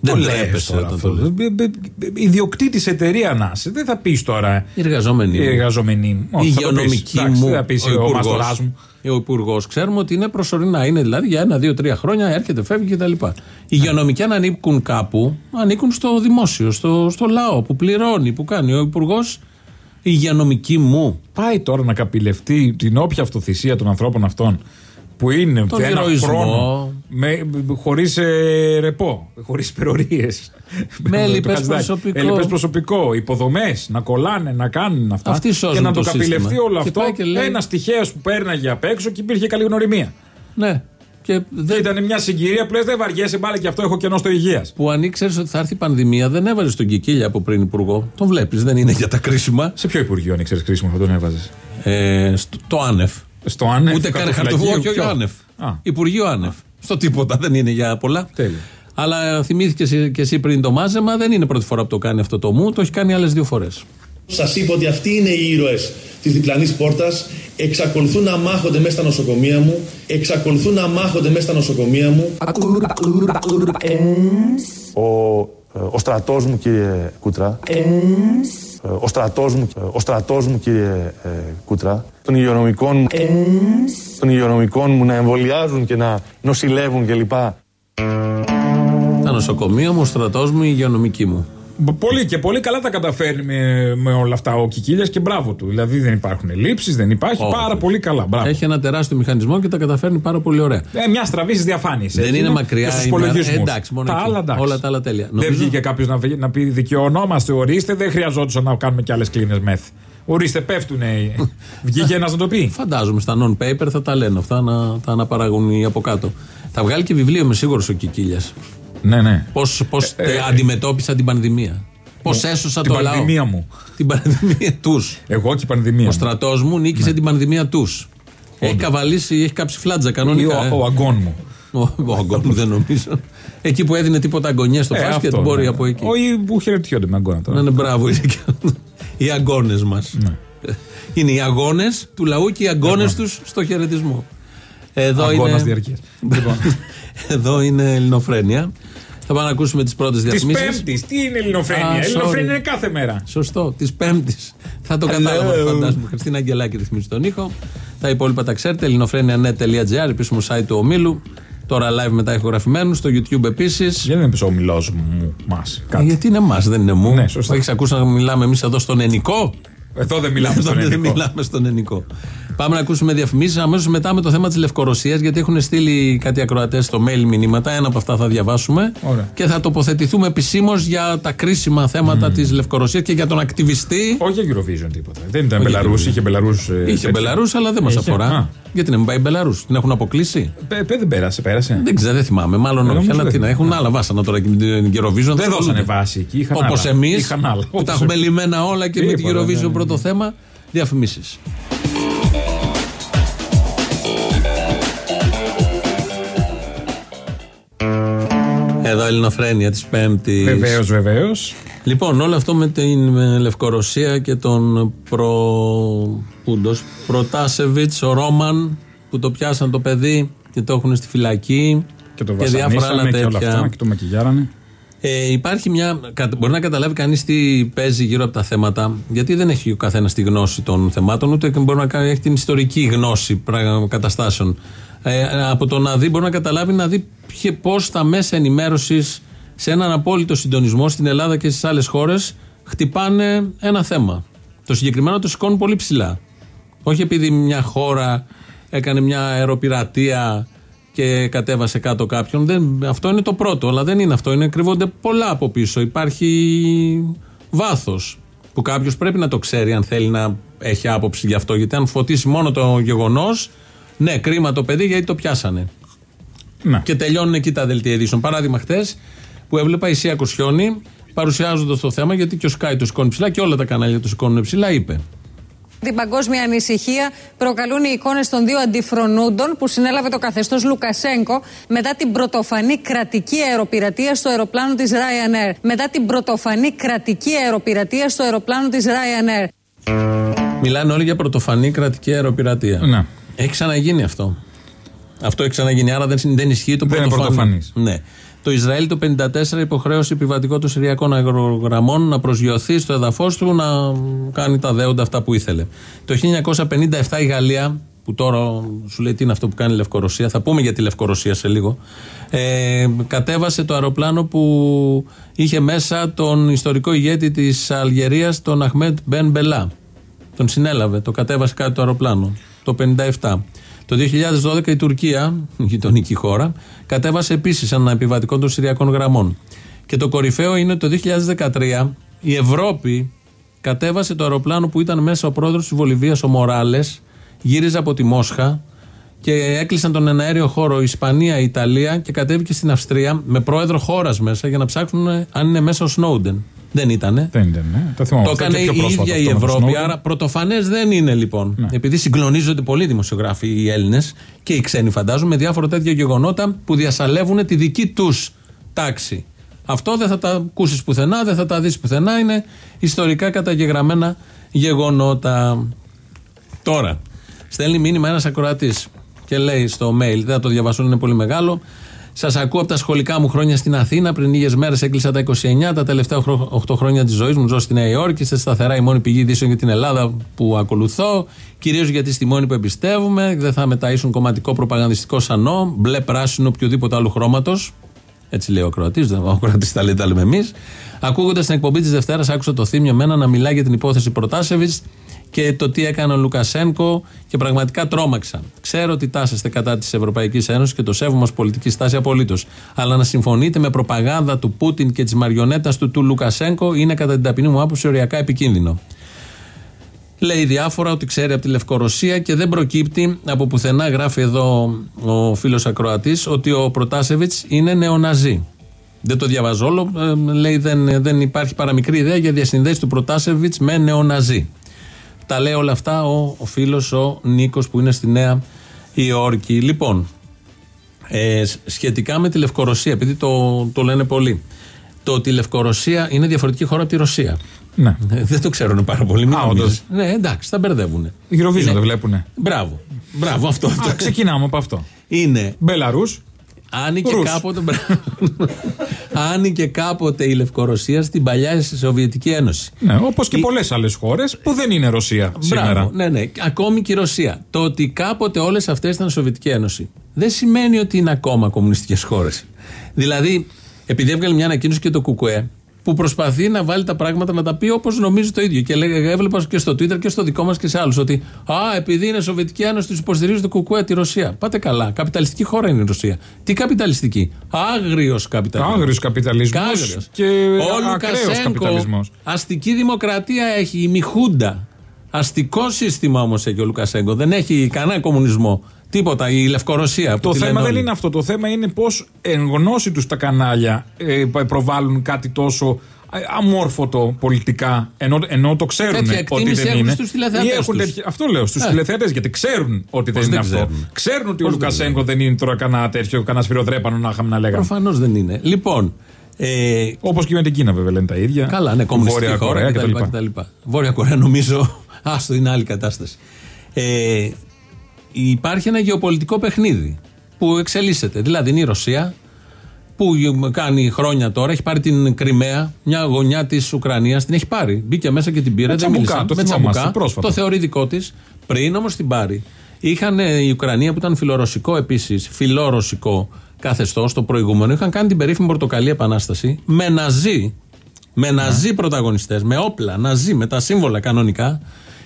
Δεν το το λες έπεσε τώρα όταν αυτό. το λες. Μπε- μπε- μπε- Ιδιοκτήτης εταιρεία να είσαι. Δεν θα πεις τώρα. Οι εργαζόμενοι Οι μου. εργαζόμενοι μου. Η Όχι, θα το πεις. υγειονομική Εντάξει, μου. Δεν θα πεις ο ο υπουργός- μαστοράς μου. Ο υπουργός, ξέρουμε ότι είναι προσωρινά. Είναι δηλαδή για ένα, δύο, τρία χρόνια έρχεται, φεύγει κτλ. Οι υγειονομικοί αν ανήκουν κάπου, ανήκουν στο δημόσιο, στο, στο λαό που πληρώνει, που κάνει. Ο υπουργός, η υγειονομική μου. Πάει τώρα να καπηλευτεί την όποια αυτοθυσία των ανθρώπων αυτών που είναι Τον ένα ηρωισμό. χρόνο με, χωρίς ε, ρεπό, χωρίς υπερορίες. Με έλλειπες Το Χατζηδάκη. προσωπικό. Έλλειπες προσωπικό, υποδομές, να κολλάνε, να κάνουν αυτά. Αυτοί σώζουν και να το το, καπηλευτεί σύστημα. όλο Και αυτό πάει και λέει- ένα τυχαίο που πέρναγε απ' έξω και υπήρχε καλή γνωριμία. Ναι. Και Και δεν, ήταν μια συγκυρία που λες δεν βαριέσαι πάλι και αυτό έχω κενό στο υγείας. που αν ήξερες ότι θα έρθει η πανδημία, δεν έβαλες τον Κικίλια από πριν υπουργό. Τον βλέπεις, δεν είναι για τα κρίσιμα. Σε ποιο υπουργείο αν ξέρεις κρίσιμο θα τον έβαζες; Ε, στο, το άνευ. Στο άνευ. Ούτε καν χαρτοφυλακίου, χαρτοφυλακείο, όχι ποιο; άνευ. Α. Υπουργείο άνευ. Στο τίποτα, δεν είναι για πολλά. Τέλεια. Αλλά θυμήθηκε και εσύ πριν το μάζεμα, δεν είναι πρώτη φορά που το κάνει αυτό το μου, το έχει κάνει άλλες δύο φορές. Σας είπα ότι αυτοί είναι οι ήρωες της διπλανής πόρτας. Εξακολουθούν να μάχονται μέσα στα νοσοκομεία μου. Εξακολουθούν να μάχονται μέσα στα νοσοκομεία μου. Ο, ε, ο στρατός μου κύριε Κούτρα. Ε, Ο στρατός μου, ε, ο στρατός μου κύριε ε, Κούτρα. Των υγειονομικών μου, των υγειονομικών μου να εμβολιάζουν και να νοσηλεύουν κλπ. Τα νοσοκομεία μου, ο στρατός μου, η υγειονομική μου. Πολύ και πολύ καλά τα καταφέρνει με, με όλα αυτά ο Κικίλιας και μπράβο του. Δηλαδή δεν υπάρχουν ελλείψεις, δεν υπάρχει. Όχι. Πάρα πολύ καλά. Μπράβο. Έχει ένα τεράστιο μηχανισμό και τα καταφέρνει πάρα πολύ ωραία. Ε, μια στραβή στις διαφάνειες. Δεν είναι μακριά στους η μέρα. υπολογισμούς. Ε, εντάξει, μόνο τα εκεί. άλλα εντάξει. Όλα τα άλλα τέλεια. Δεν Νομίζω- βγήκε κάποιος να, βγει- να πει δικαιωνόμαστε, ορίστε, δεν χρειαζόντουσαν να κάνουμε κι άλλες κλίνες μεθ. Ορίστε, πέφτουνε. Βγήκε ένας να το πει. Φαντάζομαι στα non-paper θα τα λένε αυτά, να τα αναπαράγουν οι από κάτω. Θα βγάλει και βιβλίο, είμαι σίγουρος ο Κικίλιας. Ναι, ναι. Πώς πώς Ε, ε, αντιμετώπισα την πανδημία. Πώς έσωσα Την το λαό. πανδημία μου. Την πανδημία τους. Εγώ και η πανδημία. Ο μου. στρατός μου νίκησε Ναι. την πανδημία τους. Έχει καβαλήσει, έχει κάψει φλάτζα Ή κανονικά. ε. ο, ο αγκών μου. Ο, ο αγκόν μου δεν νομίζω. Εκεί που έδινε τίποτα αγκονιέ στο Ε, μπάσκετ αυτό, μπορεί ναι. από εκεί. Όχι που χαιρετιόνται με αγκώνα Να τώρα. είναι μπράβο. είναι και- Οι αγκώνε μας. Ναι. Είναι οι αγώνες του λαού και οι αγκώνε τους στο χαιρετισμό. Εδώ Αγκώνας είναι, διαρκείας. Λοιπόν. εδώ είναι ελληνοφρένεια. Θα πάμε να ακούσουμε τις πρώτες Της διαφημίσεις. Πέμπτης, τι είναι ελληνοφρένεια; Α, Ελληνοφρένεια sorry. είναι κάθε μέρα. Σωστό, της Πέμπτης. Θα το κατάλαβα, φαντάζομαι. Χριστίνα Αγγελάκη ρυθμίζει τον ήχο. Τα υπόλοιπα τα ξέρετε. ελληνοφρένια.net.gr, επίσημο site του ομίλου. Τώρα live μετά ηχογραφημένους. Στο YouTube επίσης. Γιατί δεν πεις ο μιλό μου, μας. Γιατί είναι εμά, δεν είναι μου. Ναι, σωστά. Έχεις ακούσει να μιλάμε εμείς εδώ στον Ενικό; Εδώ δεν μιλάμε Εδώ στον δεν ελληνικό. μιλάμε στον Ενικό. Πάμε να ακούσουμε διαφημίσεις. Αμέσως μετά με το θέμα της Λευκορωσίας, γιατί έχουν στείλει κάτι ακροατές στο mail μηνύματα. Ένα από αυτά θα διαβάσουμε. Ωραία. Και θα τοποθετηθούμε επισήμως για τα κρίσιμα θέματα mm. της Λευκορωσίας και για τον ακτιβιστή. Όχι για Eurovision τίποτα. Δεν ήταν Όχι Μπελαρούς, Eurovision. είχε Μπελαρούς. Είχε Μπελαρούς, αλλά δεν μας Είχε. αφορά. Α. Γιατί να μην πάει Μπελαρούς, την έχουν αποκλείσει. δεν πέρασε, πέρασε. Δεν ξέρω, δεν θυμάμαι. Μάλλον Ε, όχι, νομίζω αλλά δεν. τι να έχουν άλλα βάσανα τώρα και με την Eurovision. Δεν δώσανε βάση εκεί. είχαν Όπως άλλα. εμείς Είχαν άλλα. που τα Όπως έχουμε εμείς. λυμμένα όλα και με την Τίποτα, Eurovision ναι, ναι, πρώτο ναι. θέμα. Διαφημίσεις. Εδώ Ελληνοφρένια της Πέμπτης. Βεβαίως, βεβαίως. Λοιπόν, όλο αυτό με την με Λευκορωσία και τον προ. Πούντος, Προτάσεβιτς, ο Ρόμαν που το πιάσαν το παιδί και το έχουν στη φυλακή. Και το διάφορα άλλα βασανίσανε και όλα τέτοια. αυτά και το μακιγιάρανε. Ε, υπάρχει μια. κα- Μπορεί να καταλάβει κανείς τι παίζει γύρω από τα θέματα, γιατί δεν έχει ο καθένας τη γνώση των θεμάτων, ούτε μπορεί να κάνει- έχει την ιστορική γνώση πραγ- καταστάσεων. Ε, από το να δει, μπορεί να καταλάβει να δει πώς τα μέσα ενημέρωσης σε έναν απόλυτο συντονισμό στην Ελλάδα και στις άλλες χώρες χτυπάνε ένα θέμα. Το συγκεκριμένο το σηκώνουν πολύ ψηλά. Όχι επειδή μια χώρα έκανε μια αεροπειρατεία και κατέβασε κάτω κάποιον. Δεν, αυτό είναι το πρώτο, αλλά δεν είναι αυτό. Είναι, κρύβονται πολλά από πίσω. Υπάρχει βάθος που κάποιος πρέπει να το ξέρει αν θέλει να έχει άποψη γι' αυτό. Γιατί αν φωτίσει μόνο το γεγονός, ναι, κρίμα το παιδί γιατί το πιάσανε. Ναι. Και τελειώνουν εκεί τα δελτία ειδήσεων. Παράδειγμα, χτε που έβλεπα η Σία Κοσιόνη παρουσιάζοντας το θέμα, γιατί και ο Sky το σηκώνει ψηλά και όλα τα κανάλια το σηκώνουν ψηλά, είπε. Την παγκόσμια ανησυχία προκαλούν οι εικόνες των δύο αντιφρονούντων που συνέλαβε το καθεστώς Λουκασέγκο μετά την πρωτοφανή κρατική αεροπειρατεία στο αεροπλάνο της Ryanair. Μετά την πρωτοφανή κρατική αεροπειρατεία στο αεροπλάνο της Ryanair. Μιλάνε όλοι για πρωτοφανή κρατική αεροπειρατεία. Ναι. Έχει ξαναγίνει αυτό. Αυτό έχει ξαναγίνει, άρα δεν, δεν ισχύει το Δεν είναι πρωτοφανή. πρωτοφανής. Ναι. Το Ισραήλ το 1954 υποχρέωσε επιβατικό των Συριακών αερογραμμών να προσγειωθεί στο εδαφό του να κάνει τα δέοντα αυτά που ήθελε. Το 1957 η Γαλλία, που τώρα σου λέει τι είναι αυτό που κάνει η Λευκορωσία, θα πούμε για τη Λευκορωσία σε λίγο, ε, κατέβασε το αεροπλάνο που είχε μέσα τον ιστορικό ηγέτη της Αλγερίας, τον Αχμέτ Μπεν Μπελά. Τον συνέλαβε, το κατέβασε κάτω το αεροπλάνο το 1957. Το 2012 η Τουρκία, η γειτονική χώρα, κατέβασε επίσης ένα επιβατικό των Συριακών γραμμών. Και το κορυφαίο είναι ότι το 2013 η Ευρώπη κατέβασε το αεροπλάνο που ήταν μέσα ο πρόεδρος της Βολιβίας, ο Μοράλες, γύριζε από τη Μόσχα και έκλεισαν τον εναέριο χώρο Ισπανία, Ιταλία και κατέβηκε στην Αυστρία με πρόεδρο χώρας μέσα για να ψάξουν αν είναι μέσα ο Σνόουντεν. Δεν ήτανε. Δεν ήταν, ναι. Το, θυμάμαι Το αυτό έκανε και πιο η πρόσφατα ίδια η αυτό με τον Ευρώπη. Snowden. Άρα πρωτοφανές δεν είναι λοιπόν. Επειδή συγκλονίζονται πολλοί δημοσιογράφοι οι Έλληνες και οι ξένοι, φαντάζομαι, με διάφορα τέτοια γεγονότα που διασαλεύουν τη δική τους τάξη. Αυτό δεν θα τα ακούσεις πουθενά, δεν θα τα δεις πουθενά. Είναι ιστορικά καταγεγραμμένα γεγονότα. Τώρα, στέλνει μήνυμα ένας ακροατής και λέει στο mail, δεν θα το διαβάσω, είναι πολύ μεγάλο. Σας ακούω από τα σχολικά μου χρόνια στην Αθήνα. Πριν λίγες μέρες έκλεισα τα 29. Τα τελευταία 8 χρόνια της ζωής μου ζω στη Νέα Υόρκη. Είστε σταθερά η μόνη πηγή ειδήσεων για την Ελλάδα που ακολουθώ. Κυρίως γιατί στη μόνη που εμπιστεύομαι. Δεν θα μεταίσουν κομματικό προπαγανδιστικό σανό, μπλε, πράσινο, οποιοδήποτε άλλου χρώματος. Έτσι λέει ο Κροατή, δεν ο Κροατή τα λέει, τα λέμε εμείς. Ακούγοντας την εκπομπή της Δευτέρας, άκουσα το θύμιο μένα να μιλάει για την υπόθεση Προτάσεβιτ και το τι έκανε ο Λουκασένκο και πραγματικά τρόμαξα. Ξέρω ότι τάσεστε κατά της Ευρωπαϊκής Ένωσης και το σέβομαι ως πολιτική στάση απολύτως. Αλλά να συμφωνείτε με προπαγάνδα του Πούτιν και της μαριονέτας του του Λουκασένκο είναι κατά την ταπεινή μου άποψη οριακά επικίνδυνο. Λέει διάφορα ότι ξέρει από τη Λευκορωσία και δεν προκύπτει από πουθενά, γράφει εδώ ο φίλος Ακροατής, ότι ο Προτάσεβιτ είναι νεοναζί. Δεν το διαβάζω όλο. ε, λέει δεν, δεν υπάρχει παραμικρή ιδέα για διασυνδέσεις του Προτάσεβιτ με νεοναζί. Τα λέει όλα αυτά ο, ο φίλος ο Νίκος που είναι στη Νέα Υόρκη. Λοιπόν, ε, σ- σχετικά με τη Λευκορωσία, επειδή το, το λένε πολλοί, το ότι η Λευκορωσία είναι διαφορετική χώρα από τη Ρωσία. Ναι. Ε, Δεν το ξέρουν πάρα πολύ. Μην Α, νομίζεις. όντως. Ναι, εντάξει, τα μπερδεύουν. Eurovision Είναι- δεν βλέπουνε. Μπράβο. Μπράβο, αυτό. Α, αυτό. ξεκινάμε από αυτό. Είναι. Μπελαρούς. Άνοιγε Ρους. κάποτε, μπράβο. άνοιγε κάποτε η Λευκορωσία στην παλιά Σοβιετική Ένωση. Ναι, όπως και πολλές άλλες χώρες που δεν είναι Ρωσία σήμερα. Μπράβο, ναι, ναι. Ακόμη και η Ρωσία. Το ότι κάποτε όλες αυτές ήταν Σοβιετική Ένωση δεν σημαίνει ότι είναι ακόμα κομμουνιστικές χώρες. Δηλαδή, επειδή έβγαλε μια ανακοίνωση και το Κουκουέ, που προσπαθεί να βάλει τα πράγματα να τα πει όπως νομίζει το ίδιο. Και λέγα, έβλεπα και στο Twitter και στο δικό μας και σε άλλους ότι Α, επειδή είναι Σοβιετική Ένωση, τους υποστηρίζει το Κουκουέ τη Ρωσία. Πάτε καλά. Καπιταλιστική χώρα είναι η Ρωσία. Τι καπιταλιστική; Άγριος καπιταλισμός. Άγριος καπιταλισμός και ο ακραίος Λουκασένκο καπιταλισμός. αστική δημοκρατία έχει, η Μιχούντα. Αστικό σύστημα όμως έχει ο Λουκασέγκο. Δεν έχει κανένα κομμουνισμό. Τίποτα. Η Λευκορωσία. που Το τη θέμα λένε δεν όλοι. είναι αυτό. Το θέμα είναι πώς εν γνώση τους τα κανάλια ε, προβάλλουν κάτι τόσο ε, αμόρφωτο πολιτικά, ενώ, ενώ το ξέρουν Τέτοια ότι εκτίμηση δεν έχουν είναι. στους τηλεθεατές Ή έχουν τους. τέτοια- αυτό λέω, στους Ε. τηλεθεατές, γιατί ξέρουν ότι Πώς δεν είναι δεν αυτό. ξέρουν. Ξέρουν ότι ο Πώς δεν Λουκασέγκο δεν είναι τώρα κανένα τέτοιο, κανένα σφυροδρέπανο να είχαμε να λέγαμε. Προφανώς δεν είναι. Λοιπόν. Ε, Όπως και με την Κίνα, βέβαια, λένε τα ίδια. Καλά, ναι, κομμουνιστική Βόρεια χώρα Κορέα κτλ. κτλ. κτλ. Βόρεια Κορέα νομίζω. Άστο, είναι άλλη κατάσταση. Ε, υπάρχει ένα γεωπολιτικό παιχνίδι που εξελίσσεται. Δηλαδή είναι η Ρωσία που κάνει χρόνια τώρα, έχει πάρει την Κρυμαία, μια γωνιά της Ουκρανίας, την έχει πάρει. Μπήκε μέσα και την πήρε. Με δεν τσαμπουκά, μίλησε. το με θυμόμαστε, τσαμπουκά. πρόσφατα. Το θεωρεί δικό της. Πριν όμως την πάρει. Είχαν ε, η Ουκρανία που ήταν φιλορωσικό επίσης, φιλορωσικό καθεστώς το προηγούμενο, είχαν κάνει την περίφημη Πορτοκαλή Επανάσταση με ναζί, με ναζί πρωταγωνιστές, με όπλα, ναζί, με τα σύμβολα κανονικά.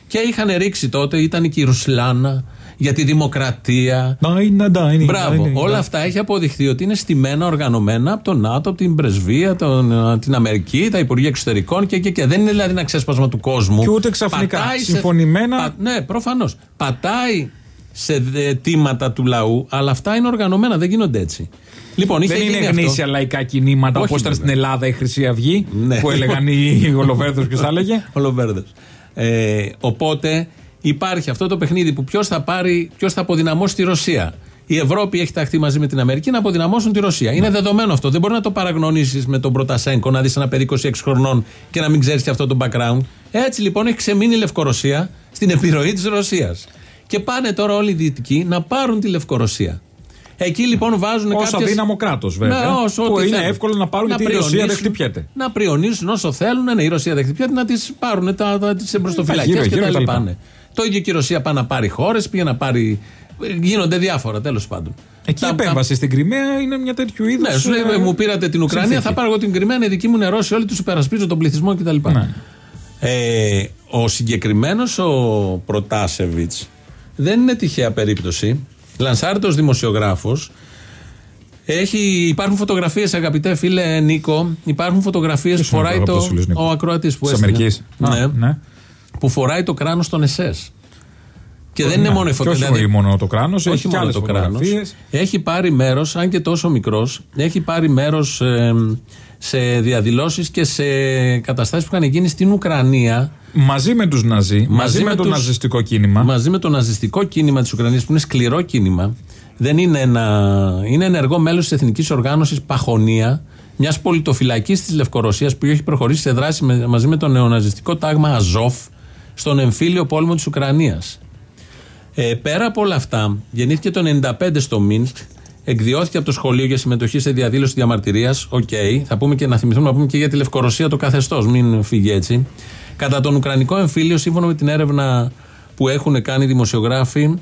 Και είχαν ρίξει τότε, ήταν και η Ρουσλάνα για τη δημοκρατία. Μπράβο. Όλα αυτά έχει αποδειχθεί ότι είναι στημένα, οργανωμένα από τον ΝΑΤΟ, από την πρεσβεία, τον, την Αμερική, τα Υπουργεία Εξωτερικών και, και, και. Δεν είναι δηλαδή ένα ξέσπασμα του κόσμου. Και ούτε ξαφνικά. Πατάει σε- Συμφωνημένα. πα- ναι, προφανώς. Πατάει σε αιτήματα του λαού, αλλά αυτά είναι οργανωμένα, δεν γίνονται έτσι. Λοιπόν, είχε Δεν είναι γίνει αυτό. γνήσια λαϊκά κινήματα Όχι, όπως ήταν βέβαια. στην Ελλάδα η Χρυσή Αυγή Ναι. που έλεγαν οι Γολοβέρδο και τα έλεγε. Ολοβέρδες. Ε, οπότε υπάρχει αυτό το παιχνίδι που ποιος θα πάρει, ποιος θα αποδυναμώσει τη Ρωσία. Η Ευρώπη έχει ταχθεί μαζί με την Αμερική να αποδυναμώσουν τη Ρωσία. Είναι δεδομένο αυτό. Δεν μπορεί να το παραγνωρίσει με τον Πρωτασέγκο, να δεις ένα παιδί 26 χρονών και να μην ξέρεις και αυτό το background. Έτσι λοιπόν έχει ξεμείνει η Λευκορωσία στην επιρροή της Ρωσίας. Και πάνε τώρα όλοι οι Δυτικοί να πάρουν τη Λευκορωσία. Εκεί λοιπόν βάζουν Όσο κάποιες... αδύναμο κράτος, βέβαια. Ναι, όσο που ό,τι είναι θέλουν. εύκολο να πάρουν Να γιατί η Ρωσία δεν πριονίσουν. χτυπιέται. Να πριονίσουν όσο θέλουν, ναι, η Ρωσία δεν χτυπιέται, να τις πάρουν τα, τα, τις εμπροστοφυλακές γύρω, και γύρω τα κτλ. λοιπά. Ναι. Το ίδιο και η Ρωσία πάει να πάρει χώρες, πήγε να πάρει. Γίνονται διάφορα τέλος πάντων. Εκεί η Τα- επέμβαση στην Κρυμαία είναι μια τέτοιου είδους. Ναι, σου λέει, μου πήρατε την Ουκρανία, θα πάρω εγώ την Κρυμαία, είναι δική μου νερόση, όλοι τους υπερασπίζω τον πληθυσμό κτλ. Ναι. Ε, ο συγκεκριμένος ο Προτάσεβιτς δεν είναι τυχαία περίπτωση. Λανσάρεται ω δημοσιογράφος. Έχει, υπάρχουν φωτογραφίες, αγαπητέ φίλε Νίκο. Υπάρχουν φωτογραφίες που Ποιος είναι ο φοράει το. αγαπητός φίλος Νίκο; Ο ακροατής που Της έστειλε. Αμερικής. Ναι, Α, ναι. Που φοράει το κράνος των ΕΣΕΣ. Και δεν Ναι. είναι μόνο η Και όχι φωτογραφία. μόνο το κράνος, έχει όχι και μόνο άλλες το κράνος. φωτογραφίες. Έχει πάρει μέρος, αν και τόσο μικρός, έχει πάρει μέρος σε διαδηλώσεις και σε καταστάσεις που είχαν γίνει στην Ουκρανία. Μαζί με τους Ναζί, μαζί, με, το τους- ναζιστικό κίνημα. Μαζί με το ναζιστικό κίνημα της Ουκρανίας, που είναι σκληρό κίνημα. Δεν είναι ένα. Είναι ενεργό μέλος της Εθνικής Οργάνωσης Παχωνία, μιας πολιτοφυλακής της Λευκορωσίας που έχει προχωρήσει σε δράση με- μαζί με το νεοναζιστικό τάγμα Αζόφ στον εμφύλιο πόλεμο της Ουκρανίας. Ε, πέρα από όλα αυτά, γεννήθηκε το 95 στο Μίνσκ, εκδιώθηκε από το σχολείο για συμμετοχή σε διαδήλωση διαμαρτυρίας. Οκ, θα πούμε και να θυμηθούμε να πούμε και για τη Λευκορωσία το καθεστώς, μην φύγει έτσι. Κατά τον Ουκρανικό εμφύλιο, σύμφωνα με την έρευνα που έχουν κάνει οι δημοσιογράφοι,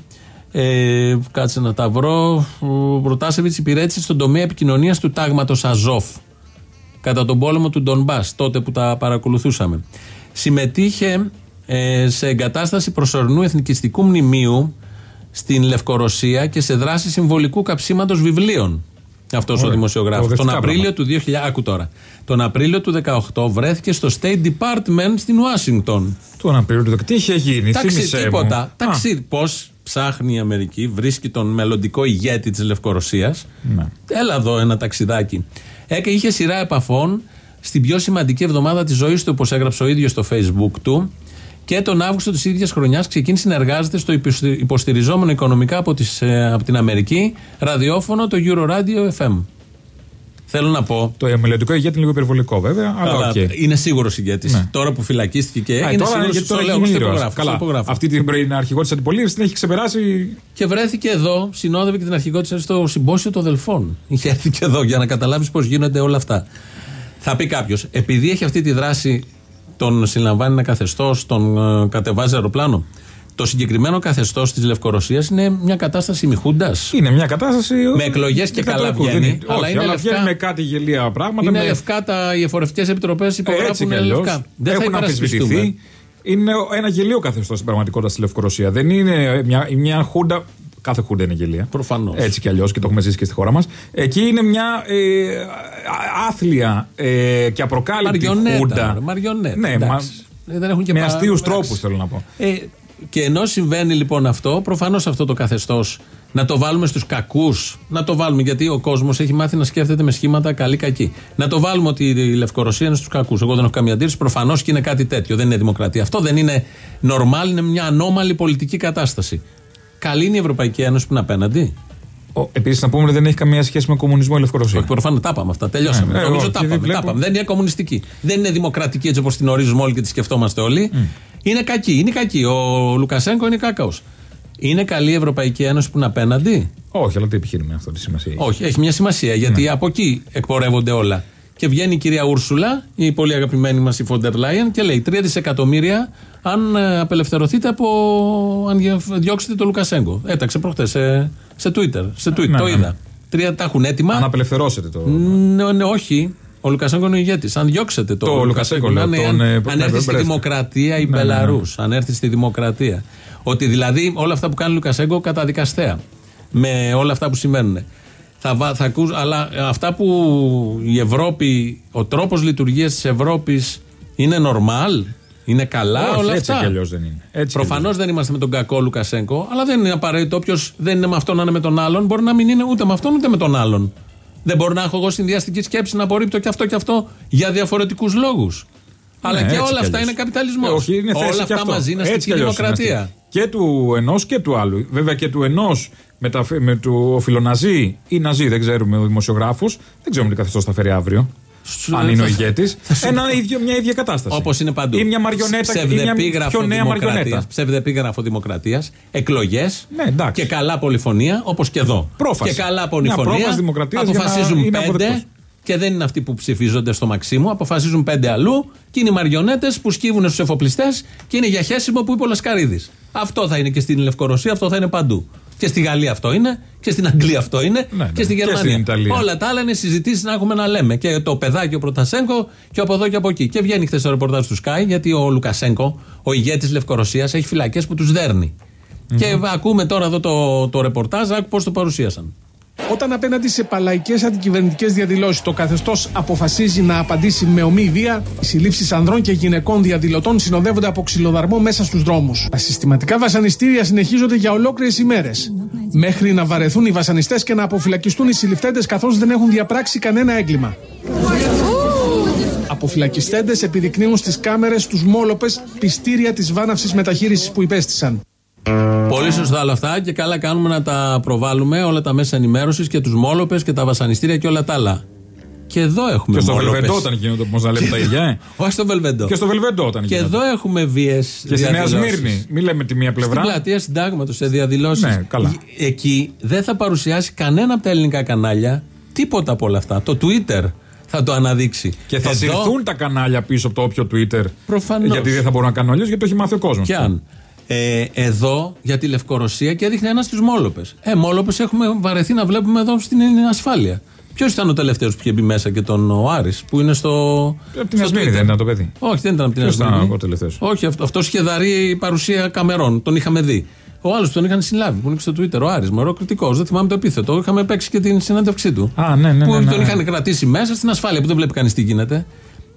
ε, κάτσε να τα βρω, ο Προτάσεβιτς υπηρέτησε στον τομέα επικοινωνίας του τάγματος Αζόφ κατά τον πόλεμο του Ντονμπάς, τότε που τα παρακολουθούσαμε. Συμμετείχε ε, σε εγκατάσταση προσωρινού εθνικιστικού μνημείου στην Λευκορωσία και σε δράση συμβολικού καψίματος βιβλίων. Αυτός ο Ωραία. δημοσιογράφος. Τον Προοδευτικά Απρίλιο του 2000, άκου τώρα. Τον Απρίλιο του 2018 βρέθηκε στο State Department στην Ουάσιγκτον. Τον Απρίλιο του 2018. Τι είχε γίνει, Ταξί, θύμισέ μου. τίποτα. Α, Ταξί, πώς ψάχνει η Αμερική, βρίσκει τον μελλοντικό ηγέτη της Λευκορωσίας. Ναι. Έλα εδώ ένα ταξιδάκι. Έκα, είχε σειρά επαφών στην πιο σημαντική εβδομάδα της ζωής του, όπως έγραψε ο ίδιος στο Facebook του. Και τον Αύγουστο της ίδιας χρονιάς ξεκίνησε να εργάζεται στο υποστη- υποστηριζόμενο οικονομικά από, τις, ε, από την Αμερική ραδιόφωνο το Euroradio FM. Θέλω να πω. Το μελλοντικό ηγέτη είναι λίγο υπερβολικό βέβαια, αλλά Καλά, οκ. Είναι σίγουρος ηγέτης. Ναι. Τώρα που φυλακίστηκε και Α, είναι τώρα, σίγουρος, γιατί στο τώρα λέω, έχει στο γίνει ήρωας. υπογράφω, στο Καλά. υπογράφω. Αυτή την πρώην αρχηγός της αντιπολίτευσης την έχει ξεπεράσει. Και βρέθηκε εδώ, συνόδευε και την αρχηγότητα στο συμπόσιο των Δελφών. Είχε έρθει και εδώ για να καταλάβεις πώς γίνονται όλα αυτά. Θα πει κάποιος, επειδή έχει αυτή τη δράση, τον συλλαμβάνει ένα καθεστώς, τον ε, κατεβάζει αεροπλάνο. Το συγκεκριμένο καθεστώς της Λευκορωσίας είναι μια κατάσταση μιχούντα. Είναι μια κατάσταση. Με εκλογές και καλά δικτατορικού, δεν βγαίνει, είναι. αλλά Όχι, είναι αλλά λευκά. βγαίνει με κάτι γελία πράγματα. Είναι με... λευκά τα, οι εφορευτικές επιτροπές Ε, έτσι υπογράφουν κι αλλιώς. λευκά. Δεν θα Έχουν υπερασπιστούμε. αμφισβητηθεί. Είναι ένα γελίο καθεστώς στην πραγματικότητα στη Λευκορωσία. Δεν είναι μια, μια χούντα. Κάθε χούντα είναι γελία. Προφανώς. Έτσι κι αλλιώς και το έχουμε ζήσει και στη χώρα μας. Εκεί είναι μια ε, α- άθλια ε, και απροκάλυπτη Μαριονέτα. χούντα. Μαριονέτα. Ναι, εντάξει. μα, Ε, δεν έχουν και με πα- αστείους εντάξει. τρόπους θέλω να πω. Ε, και ενώ συμβαίνει λοιπόν αυτό, προφανώς αυτό το καθεστώς να το βάλουμε στους κακούς, να το βάλουμε γιατί ο κόσμος έχει μάθει να σκέφτεται με σχήματα καλή-κακή. Να το βάλουμε ότι η Λευκορωσία είναι στους κακούς. Εγώ δεν έχω καμία αντίρρηση. Προφανώς και είναι κάτι τέτοιο. Δεν είναι δημοκρατία. Αυτό δεν είναι normal, είναι μια ανώμαλη πολιτική κατάσταση. Καλή είναι η Ευρωπαϊκή Ένωση που είναι απέναντι; Επίσης, να πούμε ότι δεν έχει καμία σχέση με κομμουνισμό η Λευκορωσία. Όχι, προφανώς τα είπαμε αυτά. Τελειώσαμε. Ναι, ε, Νομίζω όχι, τα δεν είπαμε, τα βλέπω. είπαμε. Δεν είναι κομμουνιστική. Δεν είναι δημοκρατική έτσι όπως την ορίζουμε όλοι και τη σκεφτόμαστε όλοι. Είναι κακή. Είναι κακή. Ο Λουκασέγκο είναι κάκαος. Είναι καλή η Ευρωπαϊκή Ένωση που είναι απέναντι; Όχι, αλλά τι επιχείρημα αυτό, τι σημασία έχει; Όχι, έχει μια σημασία γιατί από εκεί εκπορεύονται όλα. Και βγαίνει η κυρία Ούρσουλα, η πολύ αγαπημένη μας η Φόντερ Λάιεν, και λέει 3 δισεκατομμύρια αν ε, απελευθερωθείτε από. αν γε- διώξετε τον Λουκασέγκο. Έταξε προχτές σε, σε Twitter. Σε tweet, Ναι, το ναι. είδα. Τρία τα έχουν έτοιμα. Αν απελευθερώσετε το. Ναι, ναι, όχι. Ο Λουκασέγκο είναι ο ηγέτης. Αν διώξετε το, Το Λουκασέγκο, λέω, να είναι- τον, αν, ε, αν ναι, έρθει στη Μπρέσκα. δημοκρατία η Ναι, ναι, ναι. Μπελαρούς. Αν έρθει στη δημοκρατία. Ότι δηλαδή όλα αυτά που κάνει ο Λουκασέγκο καταδικαστέα. Με όλα αυτά που σημαίνουν. Θα, βα- θα ακούς, αλλά αυτά που η Ευρώπη, ο τρόπος λειτουργίας της Ευρώπης είναι normal, είναι καλά Όχι, όλα έτσι αυτά. κι αλλιώς δεν είναι. Έτσι κι Προφανώς δεν είμαστε με τον κακό Λουκασέγκο, αλλά δεν είναι απαραίτητο. Όποιος δεν είναι με αυτόν να είναι με τον άλλον, μπορεί να μην είναι ούτε με αυτόν ούτε με τον άλλον. Δεν μπορώ να έχω εγώ συνδυαστική σκέψη να απορρίπτω και αυτό και αυτό για διαφορετικούς λόγους. Αλλά Ναι, και έτσι όλα κι αυτά αλλιώς. είναι καπιταλισμός. Ε, όχι, είναι θέση όλα και αυτά αυτό. μαζί είναι Έτσι αστική κι αλλιώς είναι δημοκρατία. αστική. Και του ενός και του άλλου. Βέβαια και του ενός με, τα, με του ο φιλοναζί ή ναζί, δεν ξέρουμε, ο δημοσιογράφος, δεν ξέρουμε τι καθεστώς θα φέρει αύριο. Αν είναι ο θα- ηγέτης. θα σου- Ένα ίδιο, μια ίδια κατάσταση. Όπως είναι παντού. Ή μια μαριονέτα ή μια Ψευδεπίγραφο πιο νέα δημοκρατίας, μαριονέτα. Ψευδεπίγραφο δημοκρατίας. Εκλογές. Ναι, εντάξει. και καλά πολυφωνία, όπως και εδώ. Πρόφαση. Και καλά Μια πολυφωνία. πρόφαση δημοκρατίας για να Αποφασίζουν είναι πέντε. αποδεκτός. Και δεν είναι αυτοί που ψηφίζονται στο Μαξίμου. Αποφασίζουν πέντε αλλού. Και είναι οι μαριονέτες που σκύβουν στους εφοπλιστές και είναι για χέσιμο που είπε ο Λασκαρίδης. Αυτό θα είναι και στην Λευκορωσία, αυτό θα είναι παντού. Και στη Γαλλία αυτό είναι, και στην Αγγλία αυτό είναι, ναι. και στη Και Γερμανία. στην Ιταλία. Όλα τα άλλα είναι συζητήσεις να έχουμε να λέμε. Και το παιδάκι ο Πρωτασέγκο και από εδώ και από εκεί. Και βγαίνει χθες το ρεπορτάζ του Sky γιατί ο Λουκασέγκο, ο ηγέτης Λευκορωσίας, έχει φυλακές που τους δέρνει. Και ακούμε τώρα εδώ το, το ρεπορτάζ, άκου πώς το παρουσίασαν. Όταν απέναντι σε παλαϊκές αντικυβερνητικές διαδηλώσεις το καθεστώς αποφασίζει να απαντήσει με ομή βία, οι συλλήψεις ανδρών και γυναικών διαδηλωτών συνοδεύονται από ξυλοδαρμό μέσα στους δρόμους. Τα συστηματικά βασανιστήρια συνεχίζονται για ολόκληρες ημέρες. Μέχρι να βαρεθούν οι βασανιστές και να αποφυλακιστούν οι συλληφθέντες καθώς δεν έχουν διαπράξει κανένα έγκλημα. Αποφυλακιστέντες επιδεικνύουν στις κάμερες τους μόλοπες πιστήρια της βάναυσης μεταχείρισης που υπέστησαν. Πολύ σωστά όλα αυτά και καλά κάνουμε να τα προβάλλουμε όλα τα μέσα ενημέρωσης και τους μόλοπες και τα βασανιστήρια και όλα τα άλλα. Και εδώ έχουμε Και στο μόλοπες. Βελβεντό όταν γίνονται, όπως να λέμε τα ίδια. ε. Όχι στο Βελβεντό. Και στο Βελβεντό όταν Και γίνονται. εδώ έχουμε βίες. Και στη Νέα Σμύρνη. Μην λέμε τη μία Στην πλευρά. πλατεία συντάγματος, σε διαδηλώσεις. Ναι, καλά. Εκεί δεν θα παρουσιάσει κανένα από τα ελληνικά κανάλια τίποτα από όλα αυτά. Το Twitter θα το αναδείξει. Και θα Εδώ, συρθούν τα κανάλια πίσω από το όποιο Twitter. Προφανώς. Γιατί δεν θα μπορούν να κάνουν αλλιώς, γιατί το έχει μάθει ο κόσμος. Κι αν. Ε, εδώ για τη Λευκορωσία και έδειχνε ένας στους μόλοπες. Ε, μόλοπες έχουμε βαρεθεί να βλέπουμε εδώ στην ασφάλεια. Ποιος ήταν ο τελευταίος που είχε μπει μέσα και τον ο Άρης που είναι στο. Από την στο Ασμύρνη Twitter. δεν ήταν το παιδί. Όχι, δεν ήταν από την Ποιος ήταν Ασμύρνη. ο τελευταίος; Όχι, αυτό αυτός είχε δαρεί παρουσία καμερών. Τον είχαμε δει. Ο άλλος τον είχαν συλλάβει που είναι και στο Twitter. Ο Άρης, μωρό κριτικός. Δεν θυμάμαι το επίθετο. Είχαμε παίξει και την συνέντευξή του. Α, ναι, ναι, που ναι, ναι, τον ναι. είχαν κρατήσει μέσα στην ασφάλεια που δεν βλέπει κανείς τι γίνεται.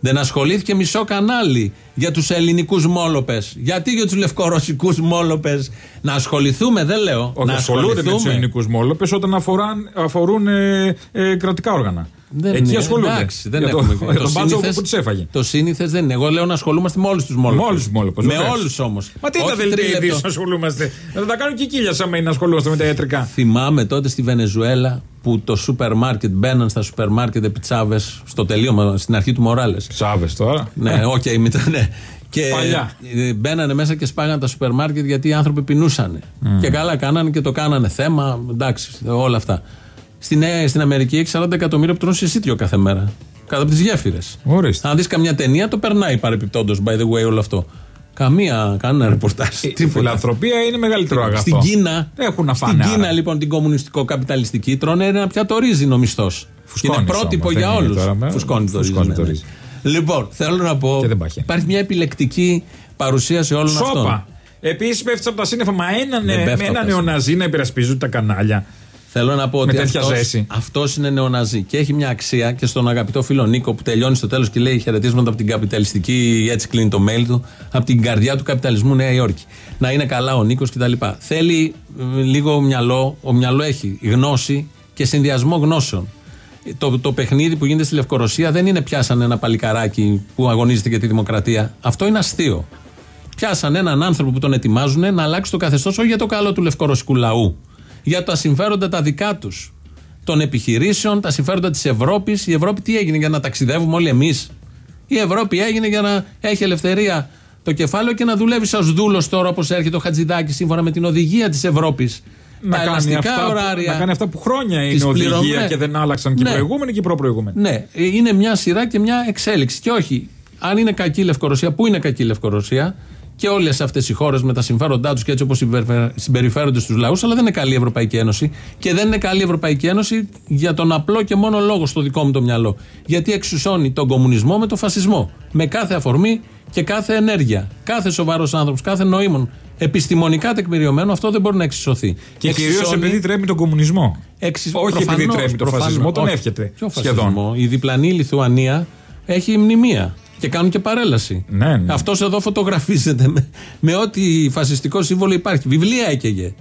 Δεν ασχολήθηκε μισό κανάλι για τους ελληνικούς μόλοπες. Γιατί για τους λευκορωσικούς μόλοπες. Να ασχοληθούμε, δεν λέω. Όχι, να ασχολούνται με τους ασχοληθούμε. ελληνικούς μόλοπες όταν αφοράν, αφορούν ε, ε, κρατικά όργανα. Δεν Εκεί είναι, ασχολούνται. εντάξει, δεν για το, έχουμε. για τον μπάτσο που τι έφαγε. Το σύνηθες δεν είναι. Εγώ λέω να ασχολούμαστε με όλους τους μόλοπε. Με όλους τους μόλοπε. Με όλους όμως. Μα τι είναι τα δελτία ειδήσεων να ασχολούμαστε. Να τα κάνουν και οι κύλια σαν να ασχολούμαστε με τα ιατρικά. Θυμάμαι τότε στη Βενεζουέλα που το σούπερ μάρκετ μπαίναν στα σούπερ μάρκετ επί Τσάβες στο τελείωμα, στην αρχή του Μοράλες. Τσάβες τώρα. Ναι, οκ, okay, ναι. Και Παλιά. ε, μπαίνανε μέσα και σπάγανε τα σούπερ μάρκετ γιατί οι άνθρωποι πεινούσαν. Και καλά κάνανε και το κάνανε θέμα. Εντάξει, όλα αυτά. Στην, ε, στην Αμερική έχει 40 εκατομμύρια που τρώνε συσίτιο κάθε μέρα. Κάτω από τις γέφυρες. Ορίστε. Αν δεις καμιά ταινία, το περνάει παρεπιπτόντως, by the way, όλο αυτό. Καμία, κανένα ρεπορτάζ. Η τίποτα. φιλανθρωπία είναι μεγαλύτερο αγαθό. Στην Κίνα, Έχουν να στην φάνε. Κίνα άρα. λοιπόν την κομμουνιστικό-καπιταλιστική τρώνε ένα πιάτο ρύζι είναι ο μισθός. Φουσκώνεις Είναι πρότυπο όμως, για δεν είναι όλους. τώρα, με- Φουσκώνει το ρύζι. φουσκώνει ναι, το ναι. ρύζι. Λοιπόν, θέλω να πω. Και δεν πάει. Υπάρχει μια επιλεκτική παρουσίαση όλων αυτών. Σόπα. Επίσης πέφτεις από τα σύννεφα. Μα έναν, Δεν με πέφτω από ένα τα νεοναζί να υπερασπίζουν τα κανάλια. Θέλω να πω ότι τέτοια αυτός, ζέση. αυτός είναι νεοναζί και έχει μια αξία και στον αγαπητό φίλο Νίκο που τελειώνει στο τέλος και λέει χαιρετίσματα από την καπιταλιστική, έτσι κλείνει το mail του, από την καρδιά του καπιταλισμού Νέα Υόρκη. Να είναι καλά ο Νίκος κτλ. Θέλει ε, λίγο μυαλό, ο μυαλό έχει γνώση και συνδυασμό γνώσεων. Το, το παιχνίδι που γίνεται στη Λευκορωσία δεν είναι πιάσαν ένα παλικαράκι που αγωνίζεται για τη δημοκρατία. Αυτό είναι αστείο. Πιάσαν έναν άνθρωπο που τον ετοιμάζουν να αλλάξει το καθεστώς όχι για το καλό του λευκορωσικού λαού. Για τα συμφέροντα τα δικά τους. Των επιχειρήσεων, τα συμφέροντα της Ευρώπης. Η Ευρώπη τι έγινε για να ταξιδεύουμε όλοι εμείς; Η Ευρώπη έγινε για να έχει ελευθερία το κεφάλαιο και να δουλεύει σαν δούλο τώρα όπως έρχεται ο Χατζηδάκης σύμφωνα με την οδηγία της Ευρώπης. Να τα κάνει, ελαστικά αυτά, ωράρια. να κάνει αυτά που χρόνια τις είναι οδηγία πληρωμές. και δεν άλλαξαν και οι Ναι. προηγούμενοι και οι προπροηγούμενοι. Ναι, ε, είναι μια σειρά και μια εξέλιξη. Και όχι, αν είναι κακή η Λευκορωσία, πού είναι κακή η Λευκορωσία; Και όλες αυτές οι χώρες με τα συμφέροντά τους και έτσι όπως συμπεριφέρονται στους λαούς, αλλά δεν είναι καλή η Ευρωπαϊκή Ένωση. Και δεν είναι καλή η Ευρωπαϊκή Ένωση για τον απλό και μόνο λόγο στο δικό μου το μυαλό. Γιατί εξουσώνει τον κομμουνισμό με τον φασισμό. Με κάθε αφορμή και κάθε ενέργεια. Κάθε σοβαρός άνθρωπος, κάθε νοήμων, επιστημονικά τεκμηριωμένο, αυτό δεν μπορεί να εξισωθεί. Και κυρίως Εξισώνει- επειδή τρέμει τον κομμουνισμό. Εξι- Όχι επειδή προφανώς, τρέμει τον προφανώς. φασισμό, τον Όχι. εύχεται. Ποιο σχεδόν. φασισμό; Η διπλανή Λιθουανία έχει μνημεία. Και κάνουν και παρέλαση. Ναι, ναι. Αυτός εδώ φωτογραφίζεται με, με ό,τι φασιστικό σύμβολο υπάρχει. Βιβλία έκαιγε.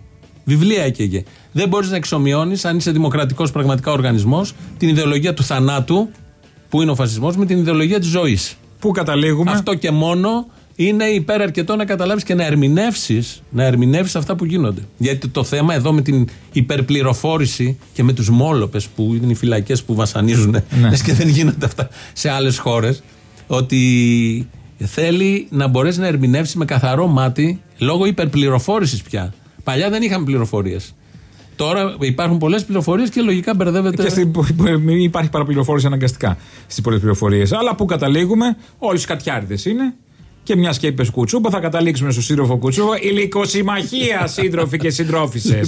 Βιβλία έκαιγε. Δεν μπορείς να εξομοιώνεις, αν είσαι δημοκρατικός πραγματικά οργανισμός, την ιδεολογία του θανάτου, που είναι ο φασισμός, με την ιδεολογία της ζωής. Πού καταλήγουμε; Αυτό και μόνο είναι υπεραρκετό να καταλάβεις και να ερμηνεύσεις να ερμηνεύσεις αυτά που γίνονται. Γιατί το θέμα εδώ με την υπερπληροφόρηση και με τους μόλοπες που είναι οι φυλακές που βασανίζουν, Ναι. λες και δεν γίνονται αυτά σε άλλες χώρες, ότι θέλει να μπορέσει να ερμηνεύσει με καθαρό μάτι λόγω υπερπληροφόρησης πια. Παλιά δεν είχαμε πληροφορίες. Τώρα υπάρχουν πολλές πληροφορίες και λογικά μπερδεύεται. Και στην, μην υπάρχει παραπληροφόρηση αναγκαστικά στις πολλές πληροφορίες. Αλλά που καταλήγουμε, όλοι σκατιάριδες είναι. Και μια και είπες Κουτσούμπα, θα καταλήξουμε στο σύντροφο Κουτσούμπα. Υλικοσυμμαχία, σύντροφοι και συντρόφισε.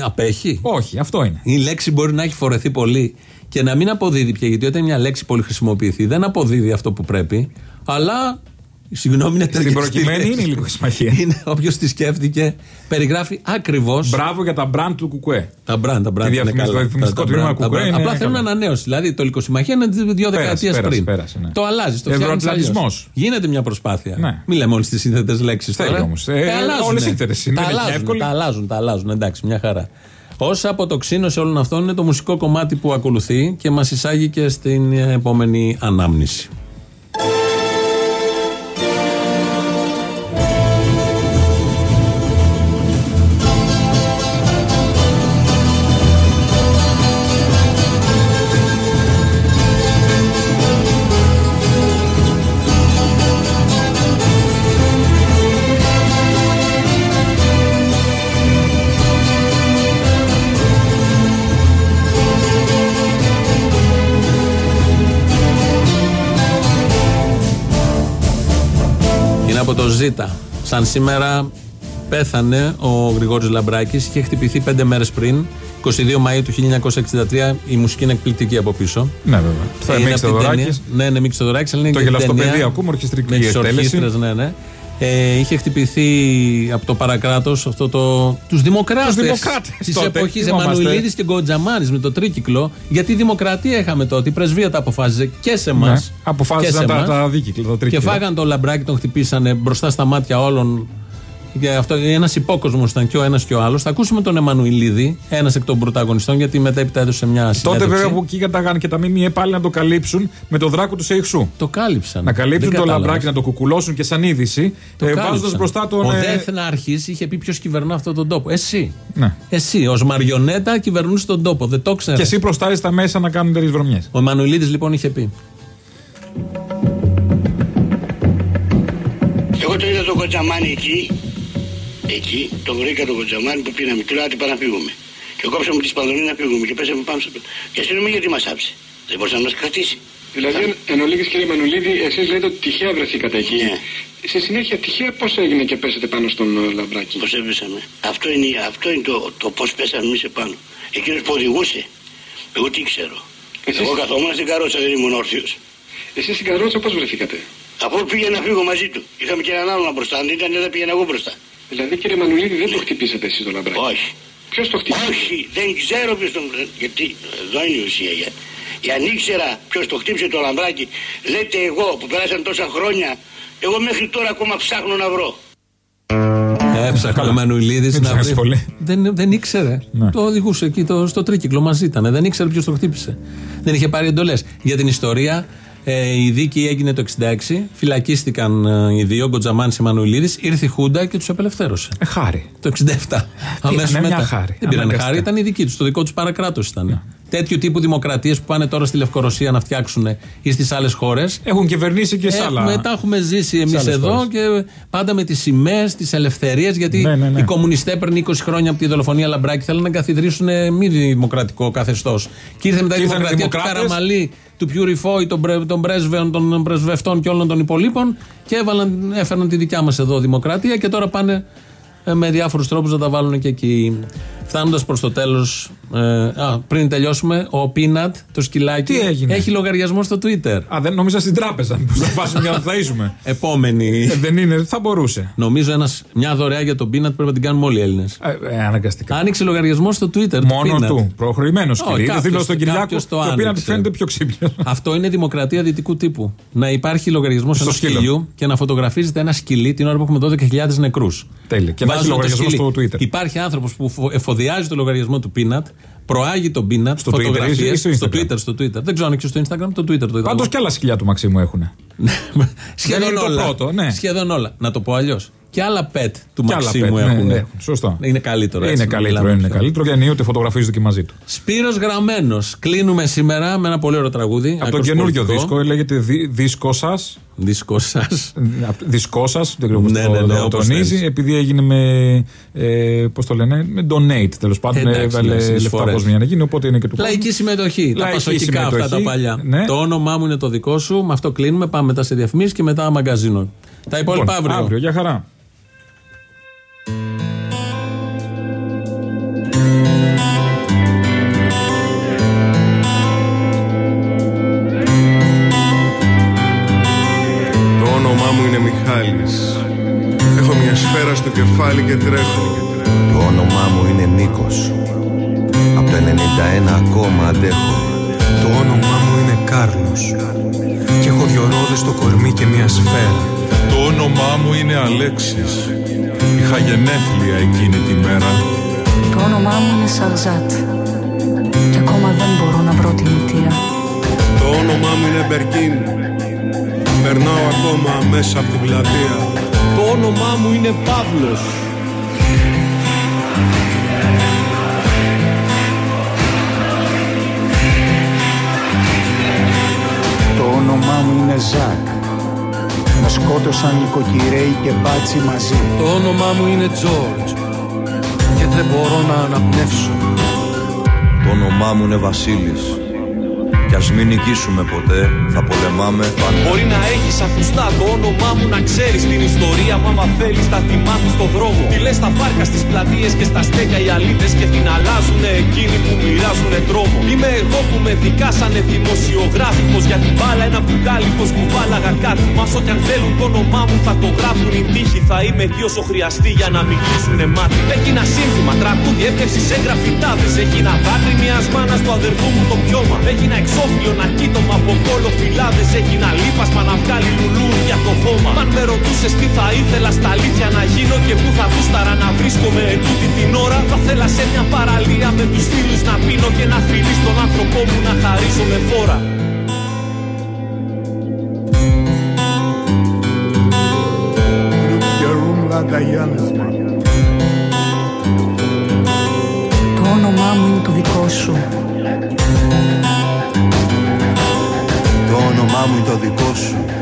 Απέχει. Όχι, αυτό είναι. Η λέξη μπορεί να έχει φορεθεί πολύ και να μην αποδίδει πια. Γιατί όταν μια λέξη πολύ χρησιμοποιηθεί, δεν αποδίδει αυτό που πρέπει. Αλλά. Συγγνώμη, είναι Στην ταιριαστή προκειμένη λέξη. είναι η υλικοσυμμαχία. Είναι όποιος τη σκέφτηκε, περιγράφει ακριβώ. Μπράβο για τα μπραντ του Κουκουέ. Τα μπραντ, τα μπραντ. Τη είναι διαφημιστικό- καλά. διαφημιστικό Τα- τα τμήμα brand, τα Κουκουέ brand. είναι Απλά θέλουν καλό. ανανέωση. Δηλαδή το υλικοσυμμαχία είναι δύο Πέρασε, δεκαετίες πέρασε, πριν. πέρασε, ναι. Το αλλάζει. Το φτιάχνεις Ευρωατλαντισμός. αλλιώς. Γίνεται μια προσπάθεια. Ναι. Μην λέμε όλες τις σύνθετες λέξεις Θέλει τώρα. όμως. Ε, Τα αλλάζουνε. όλες σύνθετες είναι, Τα δεν είναι αλλάζουν, εύκολη. τα αλλάζουν, τα αλλάζουν. Εντάξει, μια χαρά. Όσα αποτοξίνωση όλων αυτών είναι το μουσικό κομμάτι που ακολουθεί και μας εισάγει και στην επόμενη ανάμνηση. Από το Ζήτα. Σαν σήμερα πέθανε ο Γρηγόρης Λαμπράκης. Είχε χτυπηθεί πέντε μέρες πριν. 22 Μαΐου του 1963. Η μουσική είναι εκπληκτική από πίσω. Ναι, βέβαια. Θα Ε, είναι Μίξ από την Θεοδωράκης. ταινία. Ναι, ναι, Μίξ Θεοδωράκης, αλλά είναι Το και την γελαστοπεδίο ταινία ακούμε, ορχιστρική Με τις εκτέλεση. ορχήστρες, ναι, ναι. Ε, είχε χτυπηθεί από το παρακράτος αυτό το, τους δημοκράτες, Τους δημοκράτες της τότε, εποχής θυμόμαστε. Εμμανουηλίδης και Γκοτζαμάνης με το τρίκυκλο γιατί η δημοκρατία είχαμε τότε, η πρεσβεία τα αποφάσιζε και σε εμάς. Ναι. Αποφάσισαν τα- τα δίκυκλα, τα Και τρίκυκλα. φάγαν το λαμπράκι, τον χτυπήσανε μπροστά στα μάτια όλων. Και αυτό ένας υπόκοσμος ήταν και ο ένας και ο άλλος. Θα ακούσουμε τον Εμμανουηλίδη, ένας εκ των πρωταγωνιστών, γιατί μετέπειτα έδωσε μια Τότε συνέντευξη. βέβαια από εκεί κατάγανε και τα ΜΜΕ πάλι να το καλύψουν με το δράκο του Σεϊχσού. Το κάλυψαν. Να καλύψουν Δεν το κατάλαβες. λαμπράκι, να το κουκουλώσουν και σαν είδηση, Το ε, κάλυψαν. βάζοντας μπροστά τον. Ο ε, Δέθναρχη είχε πει ποιος κυβερνά αυτόν τον τόπο. Εσύ. Ναι. Εσύ, ως μαριονέτα κυβερνούσε τον τόπο. Δεν το ξέρεις. Και εσύ προστάζεις τα μέσα να κάνουν τέτοιες βρωμιές. Ο Εμμανουηλίδης λοιπόν είχε πει. Εγώ το είδα τον Κοτζαμάνι εκεί, εκεί, τον βρήκα τον Κοτζαμάνι που πήραμε και λέω «Άντε, πάμε να φύγουμε. Και κόψαμε τις πανδονίες να φύγουμε και πέσαμε πάνω στο... Και εσύ λέμε γιατί μας άψε. Δεν μπορούσε να μας κρατήσει. Δηλαδή, εν ολίγης κύριε Μανουλίδη, εσείς λέτε ότι τυχαία βρεθήκατε εκεί. Ναι. Στη συνέχεια, τυχαία πώς έγινε και πέσετε πάνω στον ε, λαμπράκι; Πώς έπεσαμε. Αυτό είναι, αυτό είναι το, το πώς πέσαμε εμείς επάνω. Εκείνος που οδηγούσε. Εγώ τι ξέρω. Εσείς- Εγώ καθόμουν στην καρότσα, δεν ήμουν όρθιος. Εσείς στην καρότσα πώς βρεθήκατε; Αφού πήγα να φύγω μαζί του. Είχαμε και έναν άλλον μπροστά. Αν ήταν, δεν πήγαινα εγώ μπροστά. Δηλαδή, κύριε Μανουλίδη, δεν το χτυπήσατε εσείς το λαμπράκι. Όχι. Ποιος το χτύπησε; Όχι, δεν ξέρω ποιος τον. Γιατί εδώ είναι η ουσία. Για... Για αν ήξερα ποιος το χτύπησε το λαμπράκι, λέτε εγώ που περάσαν τόσα χρόνια, εγώ μέχρι τώρα ακόμα ψάχνω να βρω. Έψαχνα ο Εμμανουηλίδη Μην να ψάχνεις βρει. πολύ. Δεν, δεν ήξερε. Ναι. Το οδηγούσε εκεί το, στο τρίκυκλο μαζί ήταν. Δεν ήξερε ποιος το χτύπησε. Δεν είχε πάρει εντολές. Για την ιστορία, ε, η δίκη έγινε το 66. Φυλακίστηκαν ε, οι δύο, Γκοτζαμάνη και Εμμανουηλίδης. Ήρθε η Χούντα και τους απελευθέρωσε. Ε, χάρη. Το 67. Αμέσως ναι, μια μετά. χάρη. Δεν πήραν Αναγκαστικά. χάρη, ήταν η δική τους. Το δικό τους παρακράτος ήταν. Τέτοιου τύπου δημοκρατίες που πάνε τώρα στη Λευκορωσία να φτιάξουν ή στις άλλες χώρες. Έχουν κυβερνήσει και σε άλλα. Έχουμε, τα έχουμε ζήσει εμείς άλλες εδώ χώρες. και πάντα με τις σημαίες, τις ελευθερίες. Γιατί Ναι, ναι, ναι. οι κομμουνιστές πριν 20 χρόνια από τη δολοφονία Λαμπράκη θέλουν να εγκαθιδρύσουν μη δημοκρατικό καθεστώς. Και ήρθε μετά η Και ήρθαν οι δημοκρατία του δημοκράτες. Καραμαλή, του Πιουριφόη, των, πρε, των πρέσβεων, των πρεσβευτών και όλων των υπολείπων και έβαλαν, έφεραν τη δικιά μας εδώ δημοκρατία και τώρα πάνε ε, με διάφορους τρόπους να τα βάλουν και εκεί. Φτάνοντας προς το τέλος, πριν τελειώσουμε, ο Πίνατ, το σκυλάκι, Τι έγινε; έχει λογαριασμό στο Twitter. Α, δεν νόμιζα στην τράπεζα. Πώς θα βάσουμε για να θαΐσουμε. Επόμενη. Ε, δεν είναι, θα μπορούσε. Νομίζω ένας, μια δωρεά για τον Πίνατ πρέπει να την κάνουμε όλοι οι Έλληνες. Ε, ε, αναγκαστικά. Άνοιξε λογαριασμό στο Twitter. Μόνο Peanut. του. Προχωρημένος Όχι, σκυλί. Δεν κάποιος- δίνω στον Κυριάκο. κάποιος το Το οποίο να άνοιξε. φαίνεται πιο ξύπνιος. Αυτό είναι δημοκρατία δυτικού τύπου. Να υπάρχει λογαριασμός Στο ενός σκύλο. σκυλιού και να φωτογραφίζεται ένα σκυλί την ώρα που έχουμε 12.000 νεκρούς. Τέλεια. Και να έχει λογαριασμό στο Twitter. Υπάρχει άνθρωπος που φο- εφοδιάζει Σχολιάζει το λογαριασμό του Peanut. Προάγει τον Peanut. Στο Twitter φωτογραφίες, ή στο στο Instagram? Twitter, στο Twitter. Δεν ξέρω αν έχεις στο Instagram, το Twitter το είδα. Πάντως κι άλλα σκυλιά του Μαξίμου έχουν. Σχεδόν είναι το όλα. πρώτο, ναι. Σχεδόν όλα. Να το πω αλλιώς. Και άλλα pet του Κι άλλα Μαξίμου pet, ναι, έχουν. ναι, σωστό. Είναι καλύτερο. έτσι, Είναι να καλύτερο, μιλάμε είναι πιο. καλύτερο και ενίοτε φωτογραφίζονται και μαζί του. Σπύρος Γραμμένος. Κλείνουμε σήμερα με ένα πολύ ωραίο τραγούδι. Από τον άκρος καινούριο πολιτικό. δίσκο λέγεται δι- Δίσκο σας. Δίσκο σας. Δίσκο σας, δεν ξέρω πώς Ναι, το, ναι, ναι, το όπως τονίζει, θέλεις. επειδή έγινε με. Ε, πώς το λένε, με donate τέλος πάντων. Εντάξει, έβαλε ναι, λεφτά συνεισφορές. κόσμο για να γίνει, οπότε είναι και του Λαϊκή συμμετοχή. τα Λαϊκή πασοκικά αυτά συμμετοχή, τα παλιά. ναι. Το όνομά μου είναι το δικό σου. Με αυτό κλείνουμε. Πάμε μετά σε διαφημίσεις και μετά μαγκαζίνο. Τα υπόλοιπα Λοιπόν, αύριο. αύριο, για χαρά. Μια σφαίρα στο κεφάλι και τρέχω. Το όνομά μου είναι Νίκος. Από το 91 ακόμα αντέχω. Το όνομά μου είναι Κάρλος. Και έχω δυο ρόδες στο κορμί και μια σφαίρα. Το όνομά μου είναι Αλέξης. Είχα γενέθλια εκείνη τη μέρα. Το όνομά μου είναι Σαρζάτ. Και ακόμα δεν μπορώ να βρω τη μητέρα Το όνομά μου είναι Μπερκίν. Περνάω ακόμα μέσα από την πλατεία. Το όνομά μου είναι Παύλος. Το όνομά μου είναι Ζακ. Με σκότωσαν νοικοκυρέοι και μπάτσι μαζί. Το όνομά μου είναι Τζόρτζ. Και δεν μπορώ να αναπνεύσω. Το όνομά μου είναι Βασίλης Κι ας μην νικήσουμε ποτέ Θα πολεμάμε. Πάντα Μπορεί να έχεις ακουστά το όνομά μου να ξέρεις την ιστορία μου άμα θέλεις θα τη μάθεις στο δρόμο. Τι λες στα πάρκα, στις πλατείες και στα στέκια οι αλήτες και την αλλάζουνε εκείνοι που μοιράζουνε τρόμο. Είμαι εγώ που με δικάσανε δημοσιογράφικος για την μπάλα ένα μπουκάλι πως κουβάλαγα κάτι Μα ό,τι αν θέλουν το όνομά μου θα το γράφουν οι τύχοι. Θα είμαι εκεί όσο χρειαστεί για να μην κλείσουνε μάτι Έγινα σύνθημα, τραγούδι, έπνευση σε γραφιτάδες Έγινα δάκρυ μιας μάνας του αδερφού μου το πιώμα. Έγινα εξώφυλλο να κοίτωμα από κόλλο φυλάδες Έγινα λίπασμα να βγάλει λουλούδια το χώμα. Μ' αν με ρωτούσες τι θα ήθελα στα αλήθεια να γίνω Και πού θα γούσταρα να βρίσκομαι ετούτη την ώρα Θα θέλα σε μια παραλία με τους φίλους να πίνω Και να φιλεί στον άνθρωπό μου να χαρίζω με φόρα. Το όνομά μου είναι το δικό σου μου το δικό σου.